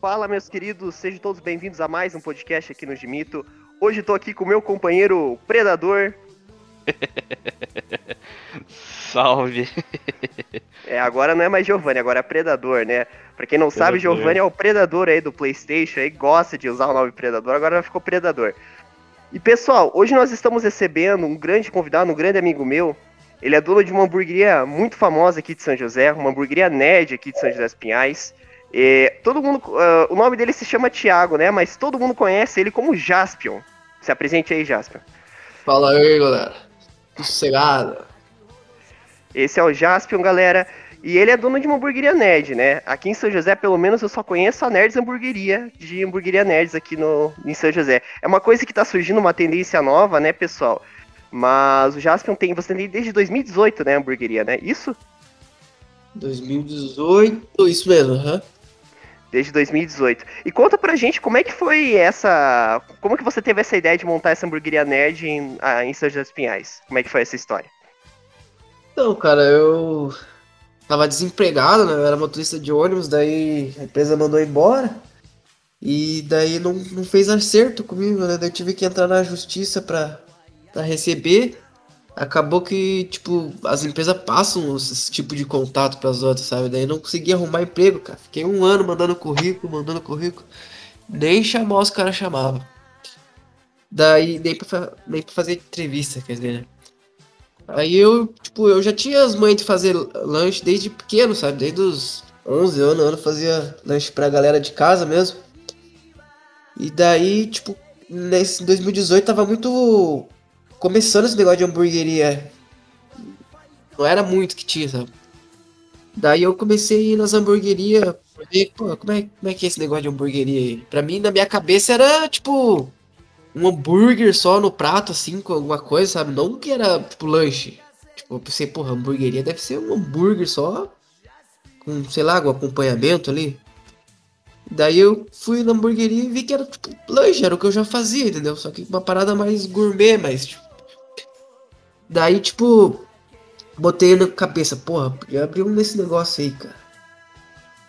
Fala, meus queridos, sejam todos bem-vindos a mais um podcast aqui no Gimito. Hoje tô aqui com o meu companheiro Predador. Salve. É, agora não é mais Giovanni, agora é Predador, né? Pra quem não sabe, Predador. Giovanni é o Predador aí do PlayStation, aí gosta de usar o nome Predador, agora ficou Predador. E pessoal, hoje nós estamos recebendo um grande convidado, um grande amigo meu. Ele é dono de uma hamburgueria muito famosa aqui de São José, uma hamburgueria nerd aqui de São José dos Pinhais. É, todo mundo, ah, o nome dele se chama Thiago, né? Mas todo mundo conhece ele como Jaspion. Se apresente aí, Jaspion. Fala aí, galera. Sossegado. Esse é o Jaspion, galera. E ele é dono de uma hamburgueria nerd, né? Aqui em São José, pelo menos, eu só conheço a Nerds Hamburgueria, de hamburgueria nerds aqui no, em São José. É uma coisa que tá surgindo, uma tendência nova, né, pessoal? Mas o Jaspion tem, você tem desde 2018, né, a hamburgueria, né? Isso? 2018, isso mesmo, aham. Desde 2018. E conta pra gente como é que foi essa. Como que você teve essa ideia de montar essa hamburgueria nerd em, ah, em São José dos Pinhais? Como é que foi essa história? Então, cara, eu tava desempregado, né? Eu era motorista de ônibus, daí a empresa mandou embora. E daí não, não fez acerto comigo, né? Daí eu tive que entrar na justiça pra, pra receber. Acabou que, tipo, as empresas passam esse tipo de contato pras outras, sabe? Daí não consegui arrumar emprego, cara. Fiquei um ano mandando currículo, mandando currículo. Nem chamar os caras chamavam. Daí, nem pra, nem pra fazer entrevista, quer dizer, né? Aí eu, tipo, eu já tinha as mães de fazer lanche desde pequeno, sabe? Desde os 11 anos, eu fazia lanche pra galera de casa mesmo. E daí, tipo, nesse 2018 tava muito começando esse negócio de hamburgueria. Não era muito que tinha, sabe? Daí eu comecei a ir nas hamburguerias pra ver, pô, como é, como é que é esse negócio de hamburgueria aí? Pra mim, na minha cabeça, era, tipo, um hambúrguer só no prato, assim, com alguma coisa, sabe? Não que era, tipo, lanche. Tipo, eu pensei, porra, hamburgueria deve ser um hambúrguer só, com, sei lá, com acompanhamento ali. Daí eu fui na hamburgueria e vi que era, tipo, lanche, era o que eu já fazia, entendeu? Só que uma parada mais gourmet, mais, tipo... Daí, tipo, botei na cabeça, porra, podia abrir um nesse negócio aí, cara.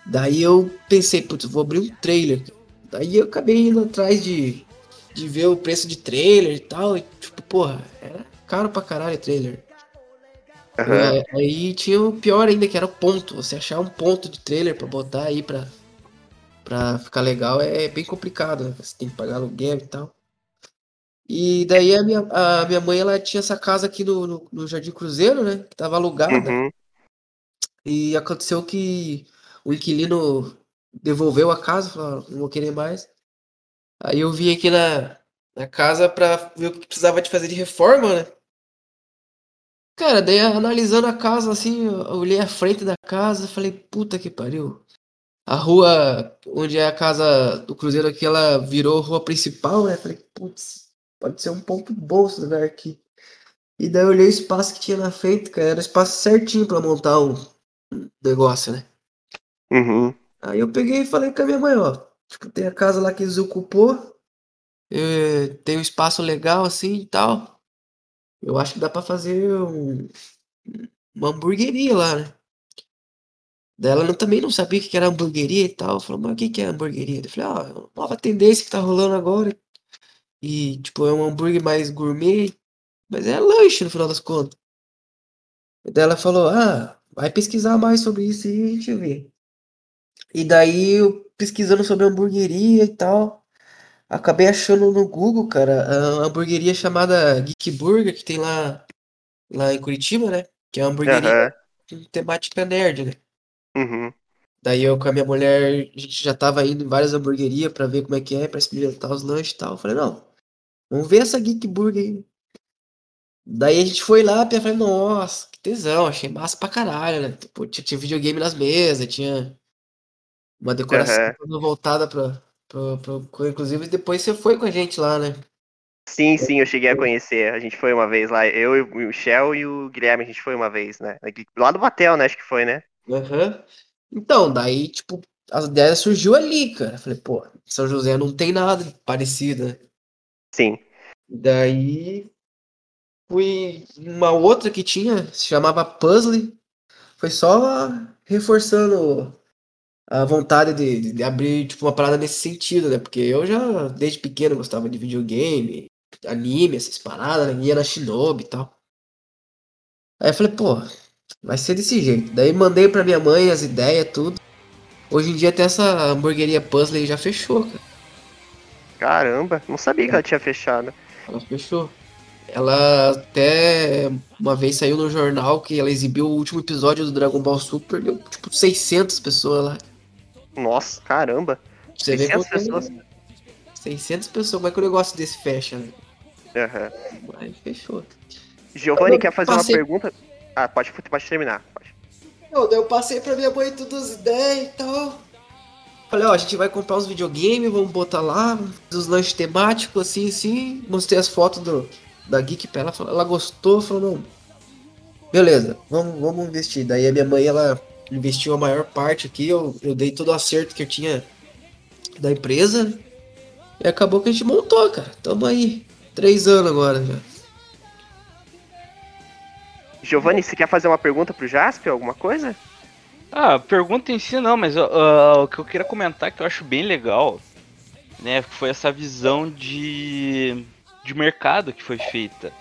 Daí eu pensei, putz, vou abrir um trailer. cara. Daí eu acabei indo atrás de, de ver o preço de trailer e tal. E, tipo, porra, era caro pra caralho trailer. Aham. É, aí tinha o pior ainda, que era o ponto. Você achar um ponto de trailer pra botar aí pra, pra ficar legal é bem complicado, né? Você tem que pagar aluguel e tal. E daí a minha, a minha mãe, ela tinha essa casa aqui no, no, no Jardim Cruzeiro, né? Que tava alugada. Uhum. E aconteceu que o inquilino devolveu a casa, falou, "Ah, não vou querer mais. Aí eu vim aqui na, na casa pra ver o que precisava de fazer de reforma, né? Cara, daí analisando a casa assim, eu olhei a frente da casa e falei, puta que pariu. A rua onde é a casa do Cruzeiro aqui, ela virou rua principal, né? Falei, putz, pode ser um ponto bom esse lugar aqui. E daí eu olhei o espaço que tinha na frente, cara, era o espaço certinho pra montar um negócio, né? Uhum. Aí eu peguei e falei com a minha mãe, ó. Tipo, tem a casa lá que desocupou. eh, tem um espaço legal assim e tal. Eu acho que dá pra fazer um- uma hamburgueria lá, né? Daí ela não- também não sabia o que era hamburgueria e tal. Falou, mas o que que é hamburgueria? Eu falei, ah, é nova tendência que tá rolando agora. E, tipo, é um hambúrguer mais gourmet. Mas é lanche no final das contas. E daí ela falou, ah, vai pesquisar mais sobre isso aí, a gente vê. E daí eu pesquisando sobre hamburgueria e tal, acabei achando no Google, cara, a- hamburgueria chamada Geek Burger, que tem lá, lá em Curitiba, né? Que é uma hamburgueria com temática nerd, né? Uhum. Daí eu com a minha mulher, a gente já tava indo em várias hamburguerias pra ver como é que é, pra experimentar os lanches e tal. Eu falei, não, vamos ver essa Geek Burger aí. Daí a gente foi lá e falei, nossa, que tesão, achei massa pra caralho, né? Tipo, tinha, tinha videogame nas mesas, tinha uma decoração toda voltada pra, pra, pra, Inclusive, depois você foi com a gente lá, né? Sim, sim, eu cheguei a conhecer. A gente foi uma vez lá. Eu e o Michel e o Guilherme, a gente foi uma vez, né? Lá do Batel, né? Acho que foi, né? Aham. Então, daí, tipo, a ideia surgiu ali, cara. Falei, pô, São José não tem nada parecido, né? Sim. Daí fui uma outra que tinha, se chamava Puzzle. Foi só reforçando a vontade de, de abrir, tipo, uma parada nesse sentido, né? Porque eu já, desde pequeno, gostava de videogame, anime, essas paradas, né? Ia na Shinobi e tal. Aí eu falei, pô, vai ser desse jeito. Daí mandei pra minha mãe as ideias, tudo. Hoje em dia até essa hamburgueria puzzle já fechou, cara. Caramba, não sabia que ela tinha fechado. Ela fechou. Ela até uma vez saiu no jornal que ela exibiu o último episódio do Dragon Ball Super, deu tipo 600 pessoas lá. Nossa, caramba. Você 600 vê pessoas. 600 pessoas, como é que o negócio desse fecha, né? Aham. Mas fechou. Giovanni Eu quer fazer passei- uma pergunta? Ah, pode, pode terminar. Pode. Eu, eu passei pra minha mãe todas as ideias e tal. Falei, ó, a gente vai comprar uns videogames, vamos botar lá, os lanches temáticos, assim, assim. Mostrei as fotos do, da Geek pra ela, ela gostou, falou, não. Beleza, vamos, vamos investir. Daí a minha mãe, ela investiu a maior parte aqui, eu, eu dei todo o acerto que eu tinha da empresa. E acabou que a gente montou, cara. Tamo aí. Três anos agora já. Giovanni, você quer fazer uma pergunta pro Jasper, alguma coisa? Ah, pergunta em si não, mas ah, o que eu queria comentar que eu acho bem legal, né, foi essa visão de, de mercado que foi feita.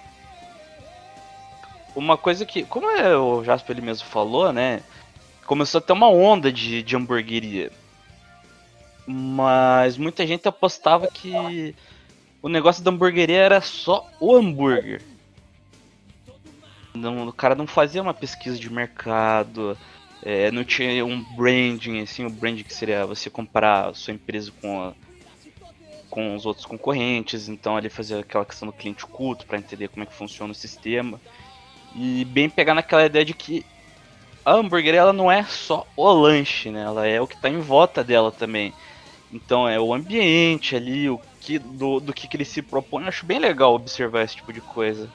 Uma coisa que, como é, o Jasper ele mesmo falou, né, começou a ter uma onda de, de hamburgueria. Mas muita gente apostava que o negócio da hamburgueria era só o hambúrguer. Não, o cara não fazia uma pesquisa de mercado, é, não tinha um branding, assim, o branding que seria você comparar a sua empresa com, a- com os outros concorrentes, então ele fazia aquela questão do cliente oculto para entender como é que funciona o sistema. E bem pegar naquela ideia de que a hamburgueria ela não é só o lanche, né? Ela é o que está em volta dela também. Então é o ambiente ali, o que do, do que, que ele se propõe. Eu acho bem legal observar esse tipo de coisa.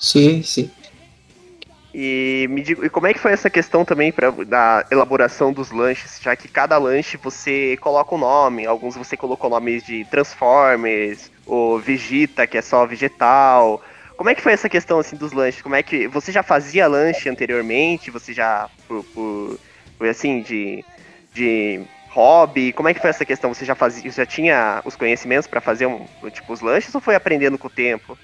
Sim, sim. E me diga, e como é que foi essa questão também pra, da elaboração dos lanches? Já que cada lanche você coloca um nome, alguns você colocou nomes de Transformers, o Vegeta, que é só vegetal. Como é que foi essa questão assim dos lanches? Como é que você já fazia lanche anteriormente? Você já por, por, por, assim de de hobby? Como é que foi essa questão? Você já fazia, já tinha os conhecimentos pra fazer um, tipo os lanches ou foi aprendendo com o tempo?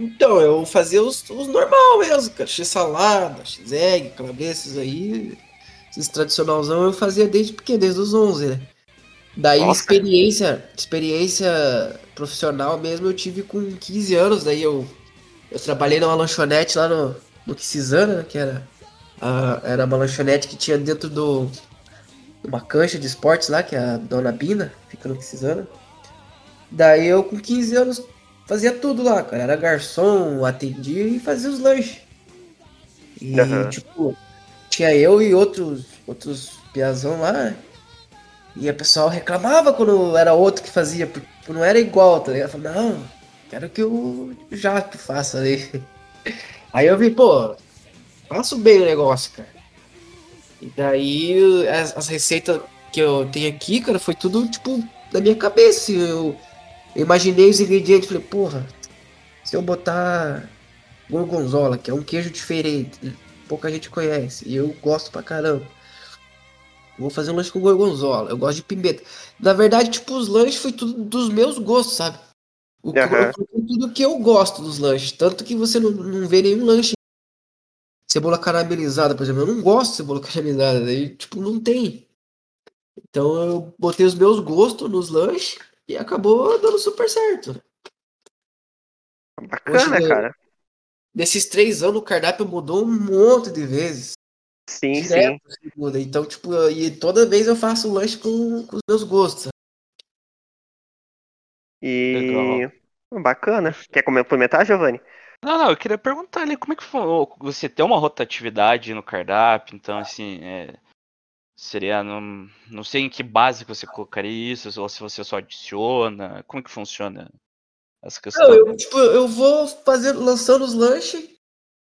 Então, eu fazia os, os normal mesmo, cara. X-salada, X-egg, esses aí. Esses tradicionalzão eu fazia desde pequeno, desde os 11, né? Daí Nossa. experiência, experiência profissional mesmo eu tive com 15 anos, daí eu, eu trabalhei numa lanchonete lá no, no Quisizana, né, que era, a, era uma lanchonete que tinha dentro do uma cancha de esportes lá, que é a Dona Bina, fica no Quisizana. Daí eu com 15 anos fazia tudo lá, cara. Era garçom, atendia e fazia os lanches. E, Aham. tipo, tinha eu e outros, outros piazão lá. E a pessoal reclamava quando era outro que fazia, porque não era igual, tá ligado? Falava, não, quero que o Jato faça ali. Aí eu vi, pô, faço bem o negócio, cara. E daí as, as receitas que eu tenho aqui, cara, foi tudo, tipo, na minha cabeça. Eu, eu imaginei os ingredientes, falei, porra, se eu botar gorgonzola, que é um queijo diferente, pouca gente conhece, e eu gosto pra caramba. Vou fazer um lanche com gorgonzola, eu gosto de pimenta. Na verdade, tipo, os lanches foi tudo dos meus gostos, sabe? O, que- tudo que eu gosto dos lanches. Tanto que você não, não vê nenhum lanche. Cebola caramelizada, por exemplo. Eu não gosto de cebola caramelizada. Daí, tipo, não tem. Então eu botei os meus gostos nos lanches e acabou dando super certo. Bacana, Hoje, cara. Nesses três anos o cardápio mudou um monte de vezes. Sim, sim. Direto assim, muda. Então, tipo, eu- e toda vez eu faço o lanche com, com os meus gostos. E. Bacana. Quer complementar, Giovanni? Não, não, eu queria perguntar ali como é que foi. Você tem uma rotatividade no cardápio, então assim, é, seria. Não, não sei em que base você colocaria isso, ou se você só adiciona. Como que funciona essa questão? Não, eu, tipo, eu vou fazer, lançando os lanches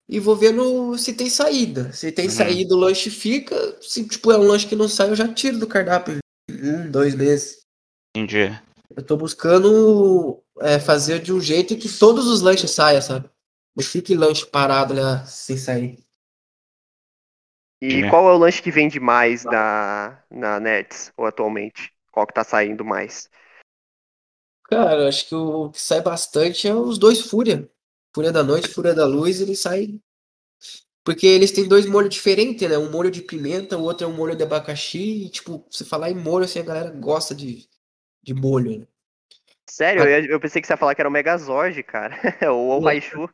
e vou vendo se tem saída. Se tem Uhum. saída, o lanche fica. Se tipo, é um lanche que não sai, eu já tiro do cardápio um, dois meses. Entendi. Eu tô buscando é, fazer de um jeito que todos os lanches saiam, sabe? Não fique lanche parado lá sem sair. E É. qual é o lanche que vende mais na, na Nerds, ou atualmente? Qual que tá saindo mais? Cara, eu acho que o que sai bastante é os dois Fúria. Fúria da Noite, Fúria da Luz, eles saem. Porque eles têm dois molhos diferentes, né? Um molho de pimenta, o outro é um molho de abacaxi. E, tipo, você falar em molho, assim, a galera gosta de, de molho, né? Sério, Ah. eu, eu pensei que você ia falar que era o Megazord, cara. ou o Não. Raichu.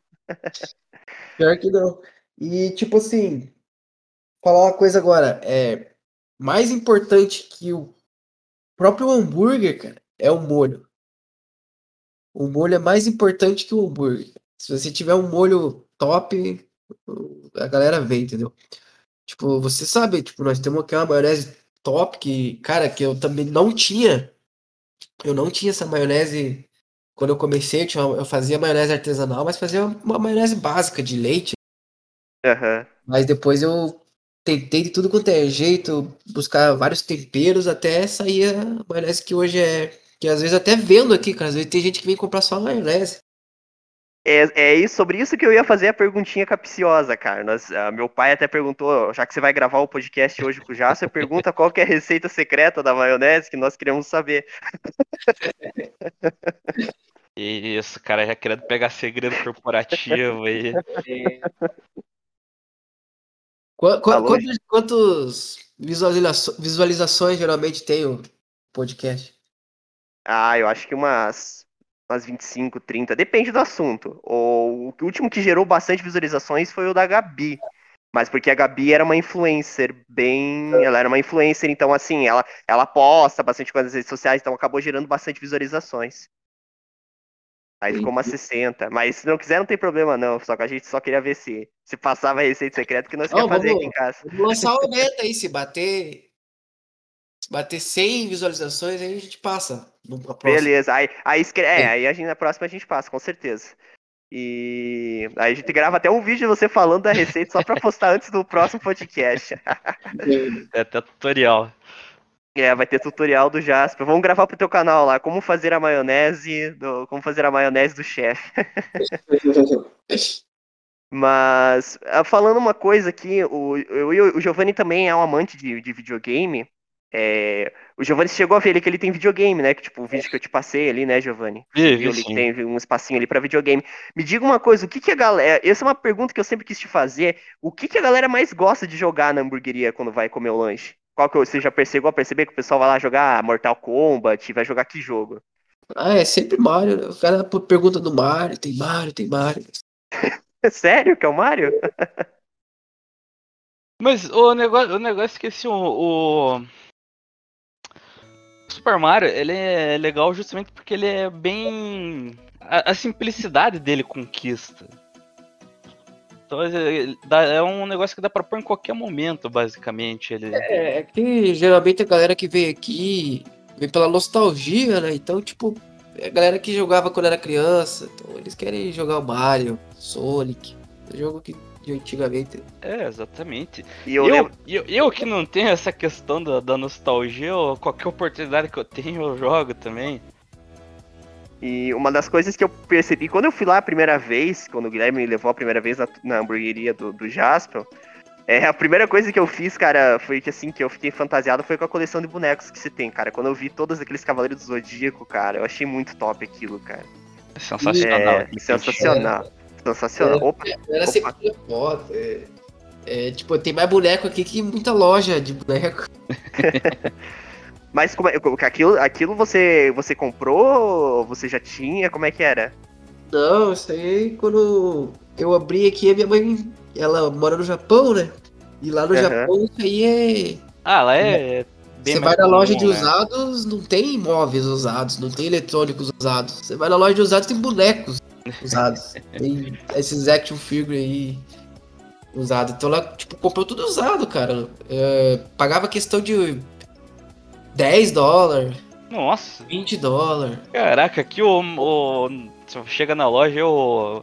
Pior que não. E, tipo assim, falar uma coisa agora, é mais importante que o próprio hambúrguer, cara, é o molho. O molho é mais importante que o hambúrguer. Se você tiver um molho top, a galera vem, entendeu? Tipo, você sabe, tipo, nós temos aqui uma maionese top que, cara, que eu também não tinha. Eu não tinha essa maionese quando eu comecei, eu, tinha eu fazia maionese artesanal, mas fazia uma maionese básica de leite. Aham. Mas depois eu tentei de tudo quanto é jeito, buscar vários temperos até sair a maionese que hoje é. Que às vezes até vendo aqui, cara. Às vezes tem gente que vem comprar só a maionese. É, é isso, sobre isso que eu ia fazer a perguntinha capciosa, cara. Nós, ah, meu pai até perguntou, já que você vai gravar o podcast hoje com o Jasper, pergunta qual que é a receita secreta da maionese que nós queremos saber. Isso, cara, já querendo pegar segredo corporativo aí. Qua- qua- Alô? quantos quantos visualizaço- visualizações geralmente tem o podcast? Ah, eu acho que umas, umas 25, 30, depende do assunto. O, o último que gerou bastante visualizações foi o da Gabi. Mas porque a Gabi era uma influencer bem. Ela era uma influencer, então assim, ela, ela posta bastante coisa nas redes sociais, então acabou gerando bastante visualizações. Aí ficou umas 60. Mas se não quiser, não tem problema, não. Só que a gente só queria ver se, se passava a receita secreta que nós queríamos fazer aqui em casa. Vamos lançar uma meta aí, se bater. Se bater 100 visualizações, aí a gente passa. Beleza, aí, aí, é, Sim. aí a gente, na próxima a gente passa, com certeza. E aí a gente grava até um vídeo de você falando da receita só pra postar antes do próximo podcast. É até tutorial. É, vai ter tutorial do Jasper. Vamos gravar pro teu canal lá, como fazer a maionese do, como fazer a maionese do chefe. Mas, ah, falando uma coisa aqui, o, eu, o Giovanni também é um amante de, de videogame. É, o Giovanni chegou a ver ali que ele tem videogame, né? Que tipo, o vídeo que eu te passei ali, né, Giovanni? Vi, viu vi sim. tem um espacinho ali pra videogame. Me diga uma coisa, o que que a galera. Essa é uma pergunta que eu sempre quis te fazer. O que que a galera mais gosta de jogar na hamburgueria quando vai comer o lanche? Qual que você já percebeu, perceber que o pessoal vai lá jogar Mortal Kombat, vai jogar que jogo? Ah, é sempre Mario. né? O cara pergunta do Mario, tem Mario, tem Mario. Sério que é o Mario? Mas o negócio, o negócio é que assim, o, o Super Mario, ele é legal justamente porque ele é bem. A, a simplicidade dele conquista. Então é um negócio que dá pra pôr em qualquer momento, basicamente. Ele... É, é que geralmente a galera que vem aqui vem pela nostalgia, né? Então, tipo, é a galera que jogava quando era criança. Então, eles querem jogar o Mario, Sonic. Jogo que de antigamente. É, exatamente. E eu, Eu, lembro. eu, eu que não tenho essa questão da, da nostalgia, qualquer oportunidade que eu tenho, eu jogo também. E uma das coisas que eu percebi quando eu fui lá a primeira vez, quando o Guilherme me levou a primeira vez na, na hamburgueria do, do Jasper, é, a primeira coisa que eu fiz, cara, foi que assim, que eu fiquei fantasiado foi com a coleção de bonecos que você tem, cara. Quando eu vi todos aqueles Cavaleiros do Zodíaco, cara, eu achei muito top aquilo, cara. É sensacional. É, sensacional. Sensacional. Opa, A galera Opa. sempre tira foto. É, é, tipo, tem mais boneco aqui que muita loja de boneco. mas como é, aquilo, aquilo você, você comprou? Você já tinha? Como é que era? Não, isso aí quando eu abri aqui, a minha mãe, ela mora no Japão, né? E lá no Aham. Japão isso aí é. Ah, lá é. bem Você vai na loja de comum, né? usados, não tem imóveis usados, não tem eletrônicos usados. Você vai na loja de usados, tem bonecos usados. tem esses action figure aí usados. Então lá, tipo, comprou tudo usado, cara. É, pagava questão de 10 dólares, Nossa, 20 dólares. caraca, aqui o, o. Você chega na loja, o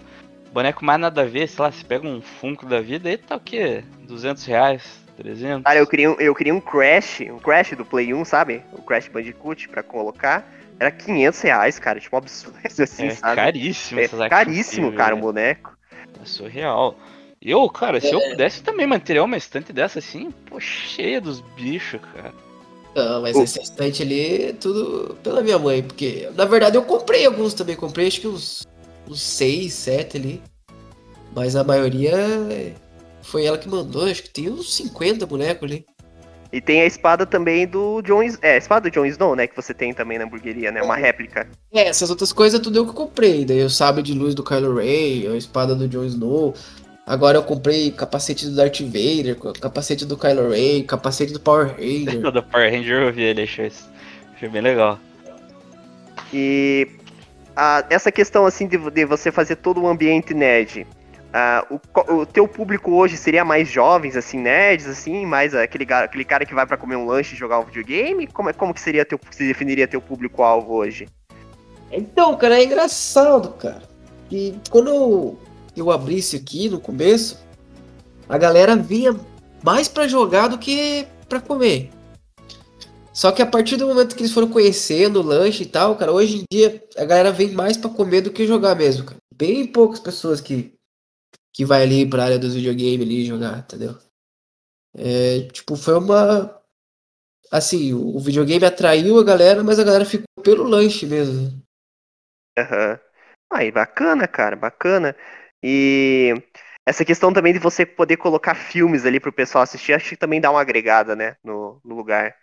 boneco mais nada a ver, sei lá, você pega um Funko da vida, aí tá o quê? 200 reais, 300? Cara, eu queria, um- eu queria um Crash, um Crash do Play 1, sabe? O Crash Bandicoot pra colocar. Era 500 reais, cara. Tipo, um absurdo assim, é sabe? caríssimo É caríssimo, cara, o né? boneco. É surreal. Eu, cara, se eu pudesse também manteria uma estante dessa assim, pô, cheia dos bichos, cara. Não, mas essa estante ali é tudo pela minha mãe, porque na verdade eu comprei alguns também, comprei acho que uns, uns 6, 7 ali. Mas a maioria foi ela que mandou, acho que tem uns 50 bonecos ali. E tem a espada também do Snow. É, a espada do Jon Snow, né? Que você tem também na hamburgueria, né? Uma réplica. É, essas outras coisas tudo eu que comprei. Daí o sabre de luz do Kylo Ren, a espada do Jon Snow. Agora eu comprei capacete do Darth Vader, capacete do Kylo Ren, capacete do Power Ranger. do Power Ranger eu vi ele, achei, achei bem legal. E a, essa questão assim de, de, você fazer todo o ambiente nerd. Uh, o, o, teu público hoje seria mais jovens, assim, nerds, assim, mais aquele, aquele cara que vai para comer um lanche e jogar um videogame? Como, como que seria teu, se definiria teu público-alvo hoje? Então, cara, é engraçado, cara. E quando eu, eu abri isso aqui no começo, a galera vinha mais para jogar do que para comer. Só que a partir do momento que eles foram conhecendo o lanche e tal, cara, hoje em dia a galera vem mais para comer do que jogar mesmo, cara. Bem poucas pessoas que que vai ali pra área dos videogames ali jogar, entendeu? É, tipo, foi uma. Assim, o videogame atraiu a galera, mas a galera ficou pelo lanche mesmo. Aham. Uhum. Aí, bacana, cara, bacana. E essa questão também de você poder colocar filmes ali pro pessoal assistir, acho que também dá uma agregada, né, no, no lugar.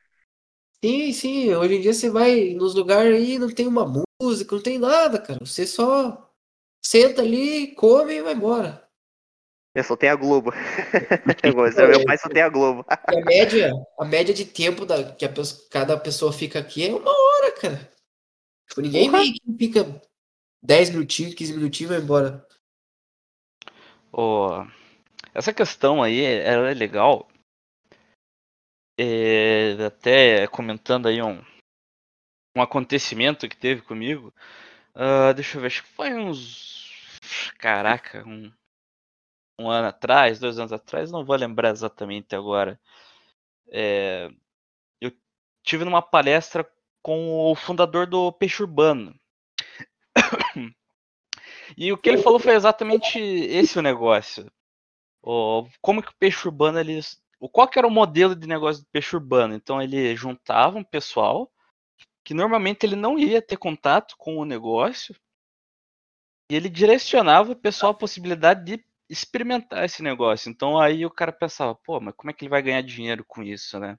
Sim, sim. Hoje em dia você vai nos lugares aí, não tem uma música, não tem nada, cara. Você só senta ali, come e vai embora. Eu só tenho a Globo. meu pai só tem a Globo. a média, a média de tempo da, que a, cada pessoa fica aqui é uma hora, cara. Tipo, ninguém fica 10 minutinhos, 15 minutinhos e vai embora. Oh, essa questão aí, ela é legal. É, até comentando aí um, um acontecimento que teve comigo. Uh, deixa eu ver, acho que foi uns. Caraca, um, um ano atrás, dois anos atrás, não vou lembrar exatamente agora. É, eu tive numa palestra com o fundador do Peixe Urbano. E o que ele falou foi exatamente esse o negócio. O, como que o peixe urbano ele, o qual que era o modelo de negócio do peixe urbano? Então ele juntava um pessoal que normalmente ele não ia ter contato com o negócio e ele direcionava o pessoal a possibilidade de experimentar esse negócio. Então aí o cara pensava, pô, mas como é que ele vai ganhar dinheiro com isso, né?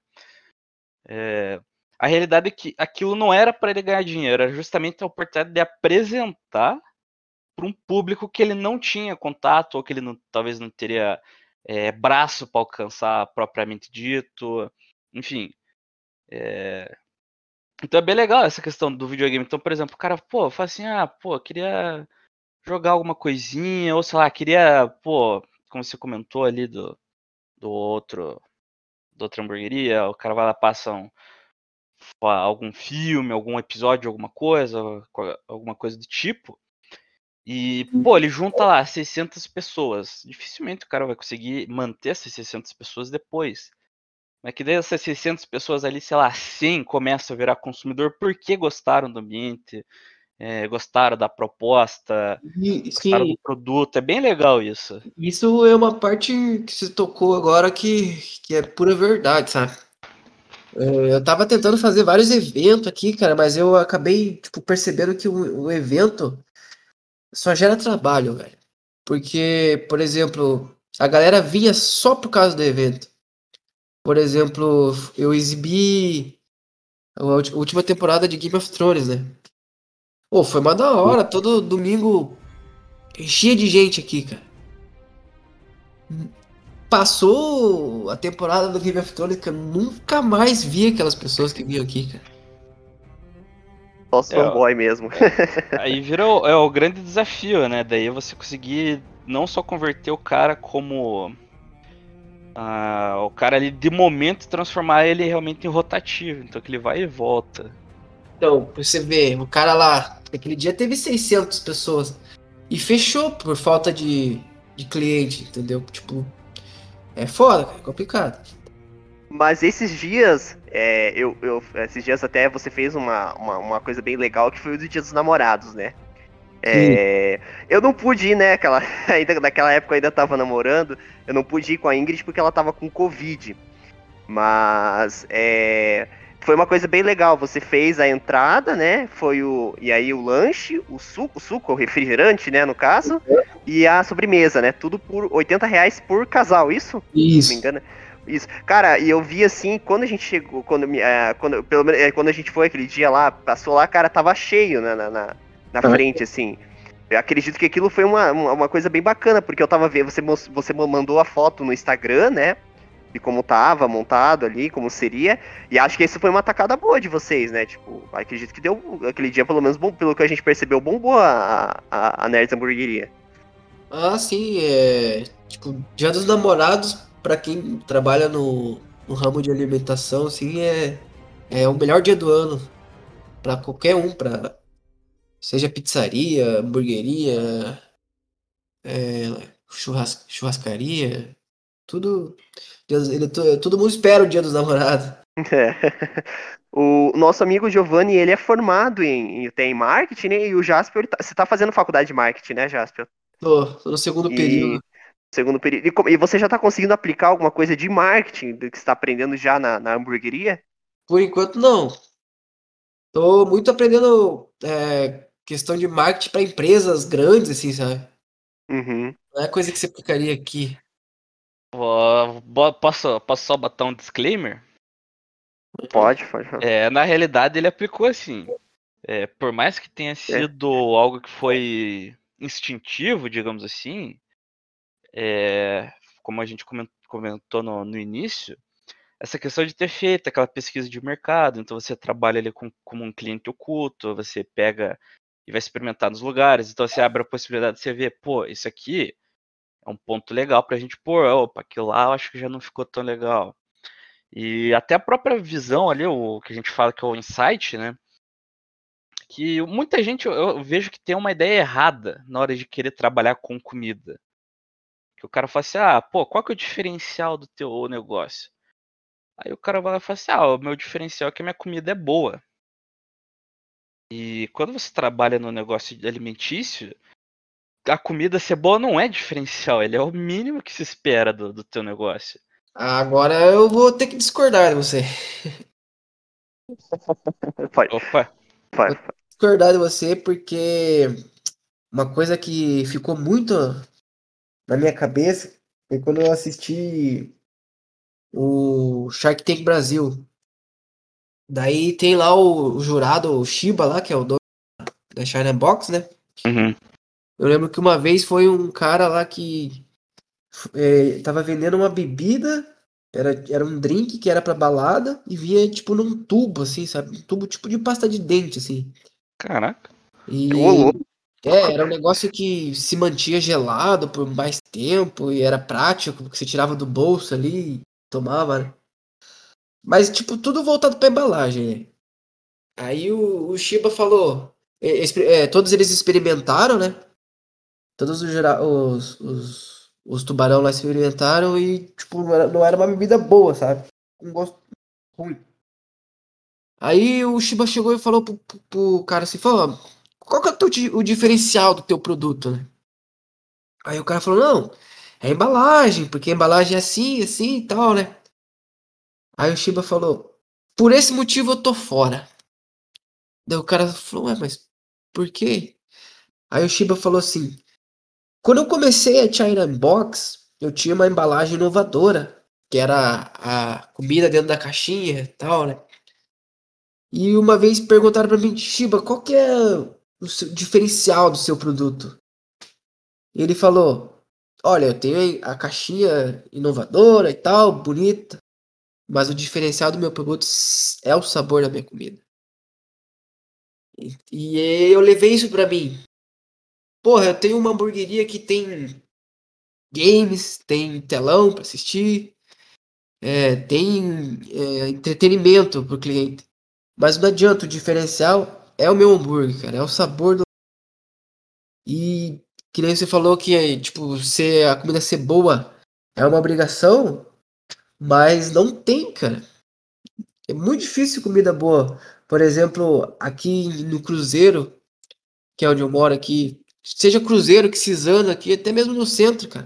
É, a realidade é que aquilo não era para ele ganhar dinheiro, era justamente a oportunidade de apresentar para um público que ele não tinha contato ou que ele não, talvez não teria é, braço para alcançar propriamente dito, enfim. É... Então é bem legal essa questão do videogame. Então, por exemplo, o cara, pô, fala assim, ah, pô, queria jogar alguma coisinha, ou sei lá, queria, pô, como você comentou ali do, do outro, do outra hamburgueria, o cara vai lá, passa um, algum filme, algum episódio, alguma coisa, alguma coisa do tipo, e, pô, ele junta lá 600 pessoas. Dificilmente o cara vai conseguir manter essas 600 pessoas depois. Mas que dessas 600 pessoas ali, sei lá, 100 começam a virar consumidor porque gostaram do ambiente, é, gostaram da proposta, e, gostaram sim. do produto. É bem legal isso. Isso é uma parte que se tocou agora que, que é pura verdade, sabe? É, eu tava tentando fazer vários eventos aqui, cara, mas eu acabei tipo, percebendo que o, o evento só gera trabalho, velho. Porque, por exemplo, a galera vinha só por causa do evento. Por exemplo, eu exibi a última temporada de Game of Thrones, né? Pô, foi uma da hora, todo domingo enchia de gente aqui, cara. Passou a temporada do Game of Thrones que eu nunca mais vi aquelas pessoas que vinham aqui, cara. Só os é, fanboy mesmo. Aí vira o, é o grande desafio, né? Daí você conseguir não só converter o cara como. Uh, o cara ali de momento transformar ele realmente em rotativo. Então que ele vai e volta. Então, você vê, o cara lá, aquele dia teve 600 pessoas. E fechou por falta de, de cliente, entendeu? Tipo, é foda, é complicado. Mas esses dias, é, eu, eu, esses dias até você fez uma, uma, uma, coisa bem legal que foi o do Dia dos Namorados, né? É, eu não pude ir, né? Aquela, ainda, naquela época eu ainda tava namorando. Eu não pude ir com a Ingrid porque ela tava com Covid. Mas é, foi uma coisa bem legal. Você fez a entrada, né? Foi o. E aí o lanche, o suco, o suco, o refrigerante, né? No caso, e a sobremesa, né? Tudo por 80 reais por casal, isso? Isso. Se não me engano. Isso. Cara, e eu vi assim, quando a gente chegou, quando, é, quando, pelo, é, quando a gente foi aquele dia lá, passou lá, cara, tava cheio né, na, na, na frente, assim. Eu acredito que aquilo foi uma, uma coisa bem bacana, porque eu tava vendo, você, você mandou a foto no Instagram, né? De como tava montado ali, como seria. E acho que isso foi uma tacada boa de vocês, né? Tipo, acredito que deu. Aquele dia, pelo menos, bom, pelo que a gente percebeu, bombou a, a, a Nerds Hamburgueria. Ah, sim, é. Tipo, Dia dos Namorados, pra quem trabalha no, no ramo de alimentação, assim, é, é o melhor dia do ano. Pra qualquer um, pra. Seja pizzaria, hamburgueria, é, churras, churrascaria, tudo. Ele, todo mundo espera o dia dos namorados. É. O nosso amigo Giovanni, ele é formado em, em marketing, né? E o Jasper, tá, você tá fazendo faculdade de marketing, né, Jasper? Tô, tô no segundo E- período. Segundo período. E, e você já tá conseguindo aplicar alguma coisa de marketing do que você tá aprendendo já na, na hamburgueria? Por enquanto, não. Tô muito aprendendo é, questão de marketing para empresas grandes, assim, sabe? Uhum. Não é coisa que você aplicaria aqui. Posso, posso só botar um disclaimer? Pode, pode. falar. É, na realidade, ele aplicou assim. É, por mais que tenha sido algo que foi instintivo, digamos assim, é, como a gente comen- comentou no, no início, essa questão de ter feito aquela pesquisa de mercado, então você trabalha ali com, como um cliente oculto, você pega e vai experimentar nos lugares, então você abre a possibilidade de você ver, pô, isso aqui é um ponto legal pra gente pôr, opa, aquilo lá eu acho que já não ficou tão legal. E até a própria visão ali, o que a gente fala que é o insight, né? Que muita gente eu vejo que tem uma ideia errada na hora de querer trabalhar com comida. Que o cara fala assim, ah, pô, qual que é o diferencial do teu negócio? Aí o cara vai lá e fala assim, ah, o meu diferencial é que a minha comida é boa. E quando você trabalha no negócio de alimentício, a comida ser boa não é diferencial, ele é o mínimo que se espera do, do teu negócio. Agora eu vou ter que discordar de você. Pode, Opa, pode. Discordar de você porque uma coisa que ficou muito na minha cabeça foi quando eu assisti o Shark Tank Brasil. Daí tem lá o, o jurado, o Shiba lá, que é o dono da China Box, né? Uhum. Eu lembro que uma vez foi um cara lá que é, tava vendendo uma bebida, era, era um drink que era pra balada e vinha tipo num tubo, assim, sabe? Um tubo tipo de pasta de dente, assim. Caraca. E. é, era um negócio que se mantinha gelado por mais tempo e era prático, porque você tirava do bolso ali e tomava, né? Mas, tipo, tudo voltado pra embalagem, né? Aí o, o Shiba falou. é, é, todos eles experimentaram, né? Todos os, os, os, os tubarão lá experimentaram e, tipo, não era, não era uma bebida boa, sabe? Um gosto ruim. Aí o Shiba chegou e falou pro, pro, pro cara assim, falou, qual que é o, teu o diferencial do teu produto, né? Aí o cara falou, não, é embalagem, porque a embalagem é assim, assim e tal, né? Aí o Shiba falou, por esse motivo eu tô fora. Daí o cara falou, ué, mas por quê? Aí o Shiba falou assim, quando eu comecei a China Box, eu tinha uma embalagem inovadora, que era a comida dentro da caixinha e tal, né? E uma vez perguntaram pra mim, Shiba, qual que é o diferencial do seu produto? E ele falou, olha, eu tenho a caixinha inovadora e tal, bonita, mas o diferencial do meu produto é o sabor da minha comida. E, e eu levei isso pra mim. Porra, eu tenho uma hamburgueria que tem games, tem telão pra assistir, é, tem é, entretenimento pro cliente. Mas não adianta, o diferencial é o meu hambúrguer, cara, é o sabor do. E que nem você falou que, tipo, ser, a comida ser boa é uma obrigação, mas não tem, cara. É muito difícil comida boa. Por exemplo, aqui no Cruzeiro que é onde eu moro aqui, seja Cruzeiro, que Cisano aqui, até mesmo no centro, cara.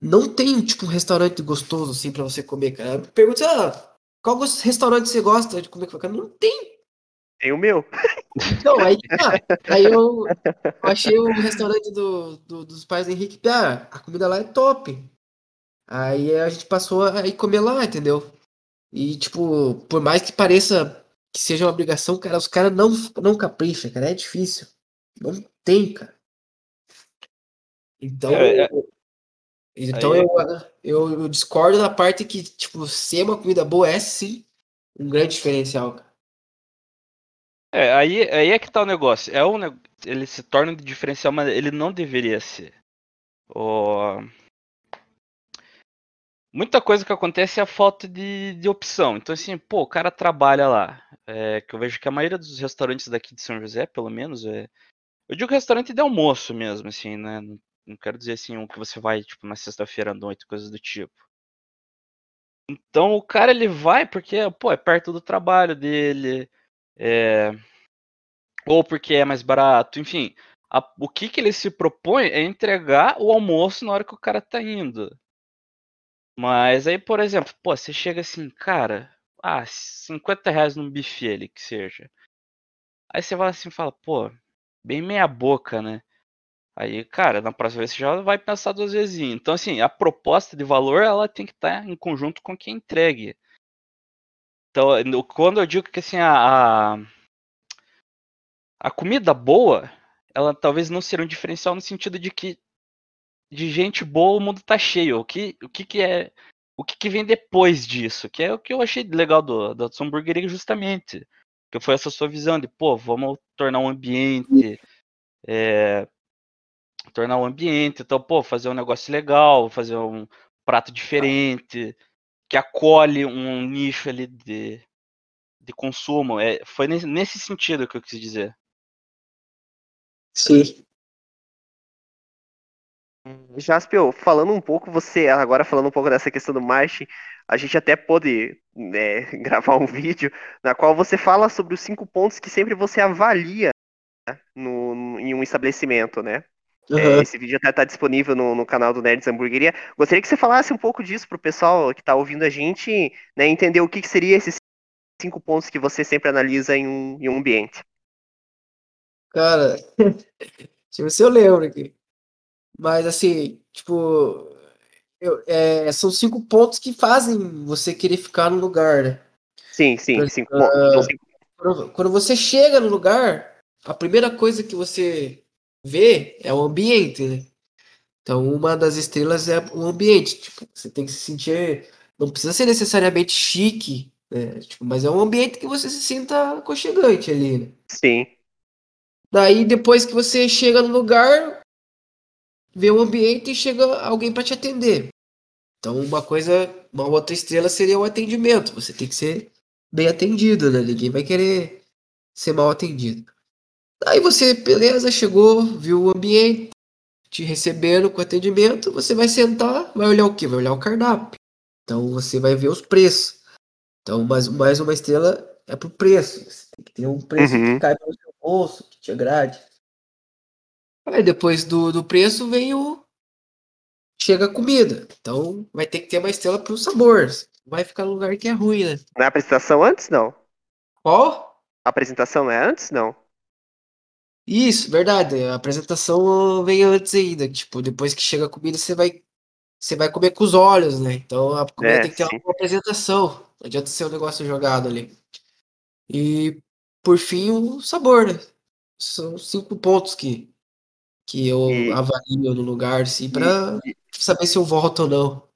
Não tem, tipo, um restaurante gostoso, assim, pra você comer, cara. Pergunta, ah, qual restaurante você gosta de comer? Cara, não tem. Tem o meu. Então, aí tá. Aí eu, eu achei o restaurante do, do, dos pais do Henrique, ah, a comida lá é top. Aí a gente passou a ir comer lá, entendeu? E, tipo, por mais que pareça que seja uma obrigação, cara, os caras não, não capricham, cara, é difícil. Não tem, cara. Então, é, é... então Aí... eu, eu, eu, discordo da parte que, tipo, ser uma comida boa é sim um grande diferencial, cara. É, aí, aí é que tá o negócio. É um, ele se torna diferencial, mas ele não deveria ser. O... Muita coisa que acontece é a falta de, de opção. Então, assim, pô, o cara trabalha lá. É, que eu vejo que a maioria dos restaurantes daqui de São José, pelo menos, é. Eu digo restaurante de almoço mesmo, assim, né? Não, não quero dizer assim, um que você vai, tipo, na sexta-feira à noite, coisas do tipo. Então o cara ele vai porque, pô, é perto do trabalho dele, é... ou porque é mais barato, enfim. A, o que, que ele se propõe é entregar o almoço na hora que o cara tá indo. Mas aí, por exemplo, pô, você chega assim, cara, ah, 50 reais num buffet ali, que seja. Aí você vai assim fala, pô, bem meia boca, né? Aí, cara, na próxima vez você já vai pensar duas vezes. Então, assim, a proposta de valor, ela tem que estar tá em conjunto com quem entregue. Então, quando eu digo que, assim, a, a, a comida boa, ela talvez não seja um diferencial no sentido de que de gente boa o mundo tá cheio. O que, o que, que é. O que, que vem depois disso? Que é o que eu achei legal do, da sua hamburgueria justamente. Que foi essa sua visão de, pô, vamos tornar um ambiente. É, tornar um ambiente. Então, pô, fazer um negócio legal, fazer um prato diferente, que acolhe um nicho ali de, de consumo. É, foi nesse sentido que eu quis dizer. Sim. Jaspio, falando um pouco, você agora falando um pouco dessa questão do marketing, a gente até pode né, gravar um vídeo na qual você fala sobre os cinco pontos que sempre você avalia no, no em um estabelecimento, né? Uhum. É, esse vídeo até está disponível no, no, canal do Nerds Hamburgueria. Gostaria que você falasse um pouco disso para o pessoal que está ouvindo a gente, né, entender o que, que seria esses cinco pontos que você sempre analisa em um, em um ambiente. Cara, deixa eu ver se eu lembro aqui. Mas assim, tipo, eu, é, são cinco pontos que fazem você querer ficar no lugar, né? Sim, sim, cinco uh, pontos. Quando você chega no lugar, a primeira coisa que você vê é o ambiente, né? Então, uma das estrelas é o ambiente. Tipo, você tem que se sentir. Não precisa ser necessariamente chique, né? Tipo, mas é um ambiente que você se sinta aconchegante ali, né? Sim. Daí, depois que você chega no lugar, vê o ambiente e chega alguém para te atender. Então, uma coisa, uma outra estrela seria o atendimento. Você tem que ser bem atendido, né? Ninguém vai querer ser mal atendido. Aí você, beleza, chegou, viu o ambiente, te recebendo com atendimento, você vai sentar, vai olhar o quê? Vai olhar o cardápio. Então você vai ver os preços. Então, mais, mais uma estrela é pro preço. Você tem que ter um preço uhum. que cai no seu bolso, que te agrade. Aí depois do, do preço vem o. Chega a comida. Então vai ter que ter uma estrela pro sabor. Vai ficar no lugar que é ruim, né? Não é apresentação antes, não? Qual? A apresentação é antes, não? Isso, verdade. A apresentação vem antes ainda. Tipo, depois que chega a comida, você vai. Você vai comer com os olhos, né? Então a comida é, tem que ter sim. uma apresentação. Não adianta ser um negócio jogado ali. E por fim, o sabor, né? São cinco pontos que que eu e... avalio no lugar, assim, pra e... saber se eu volto ou não.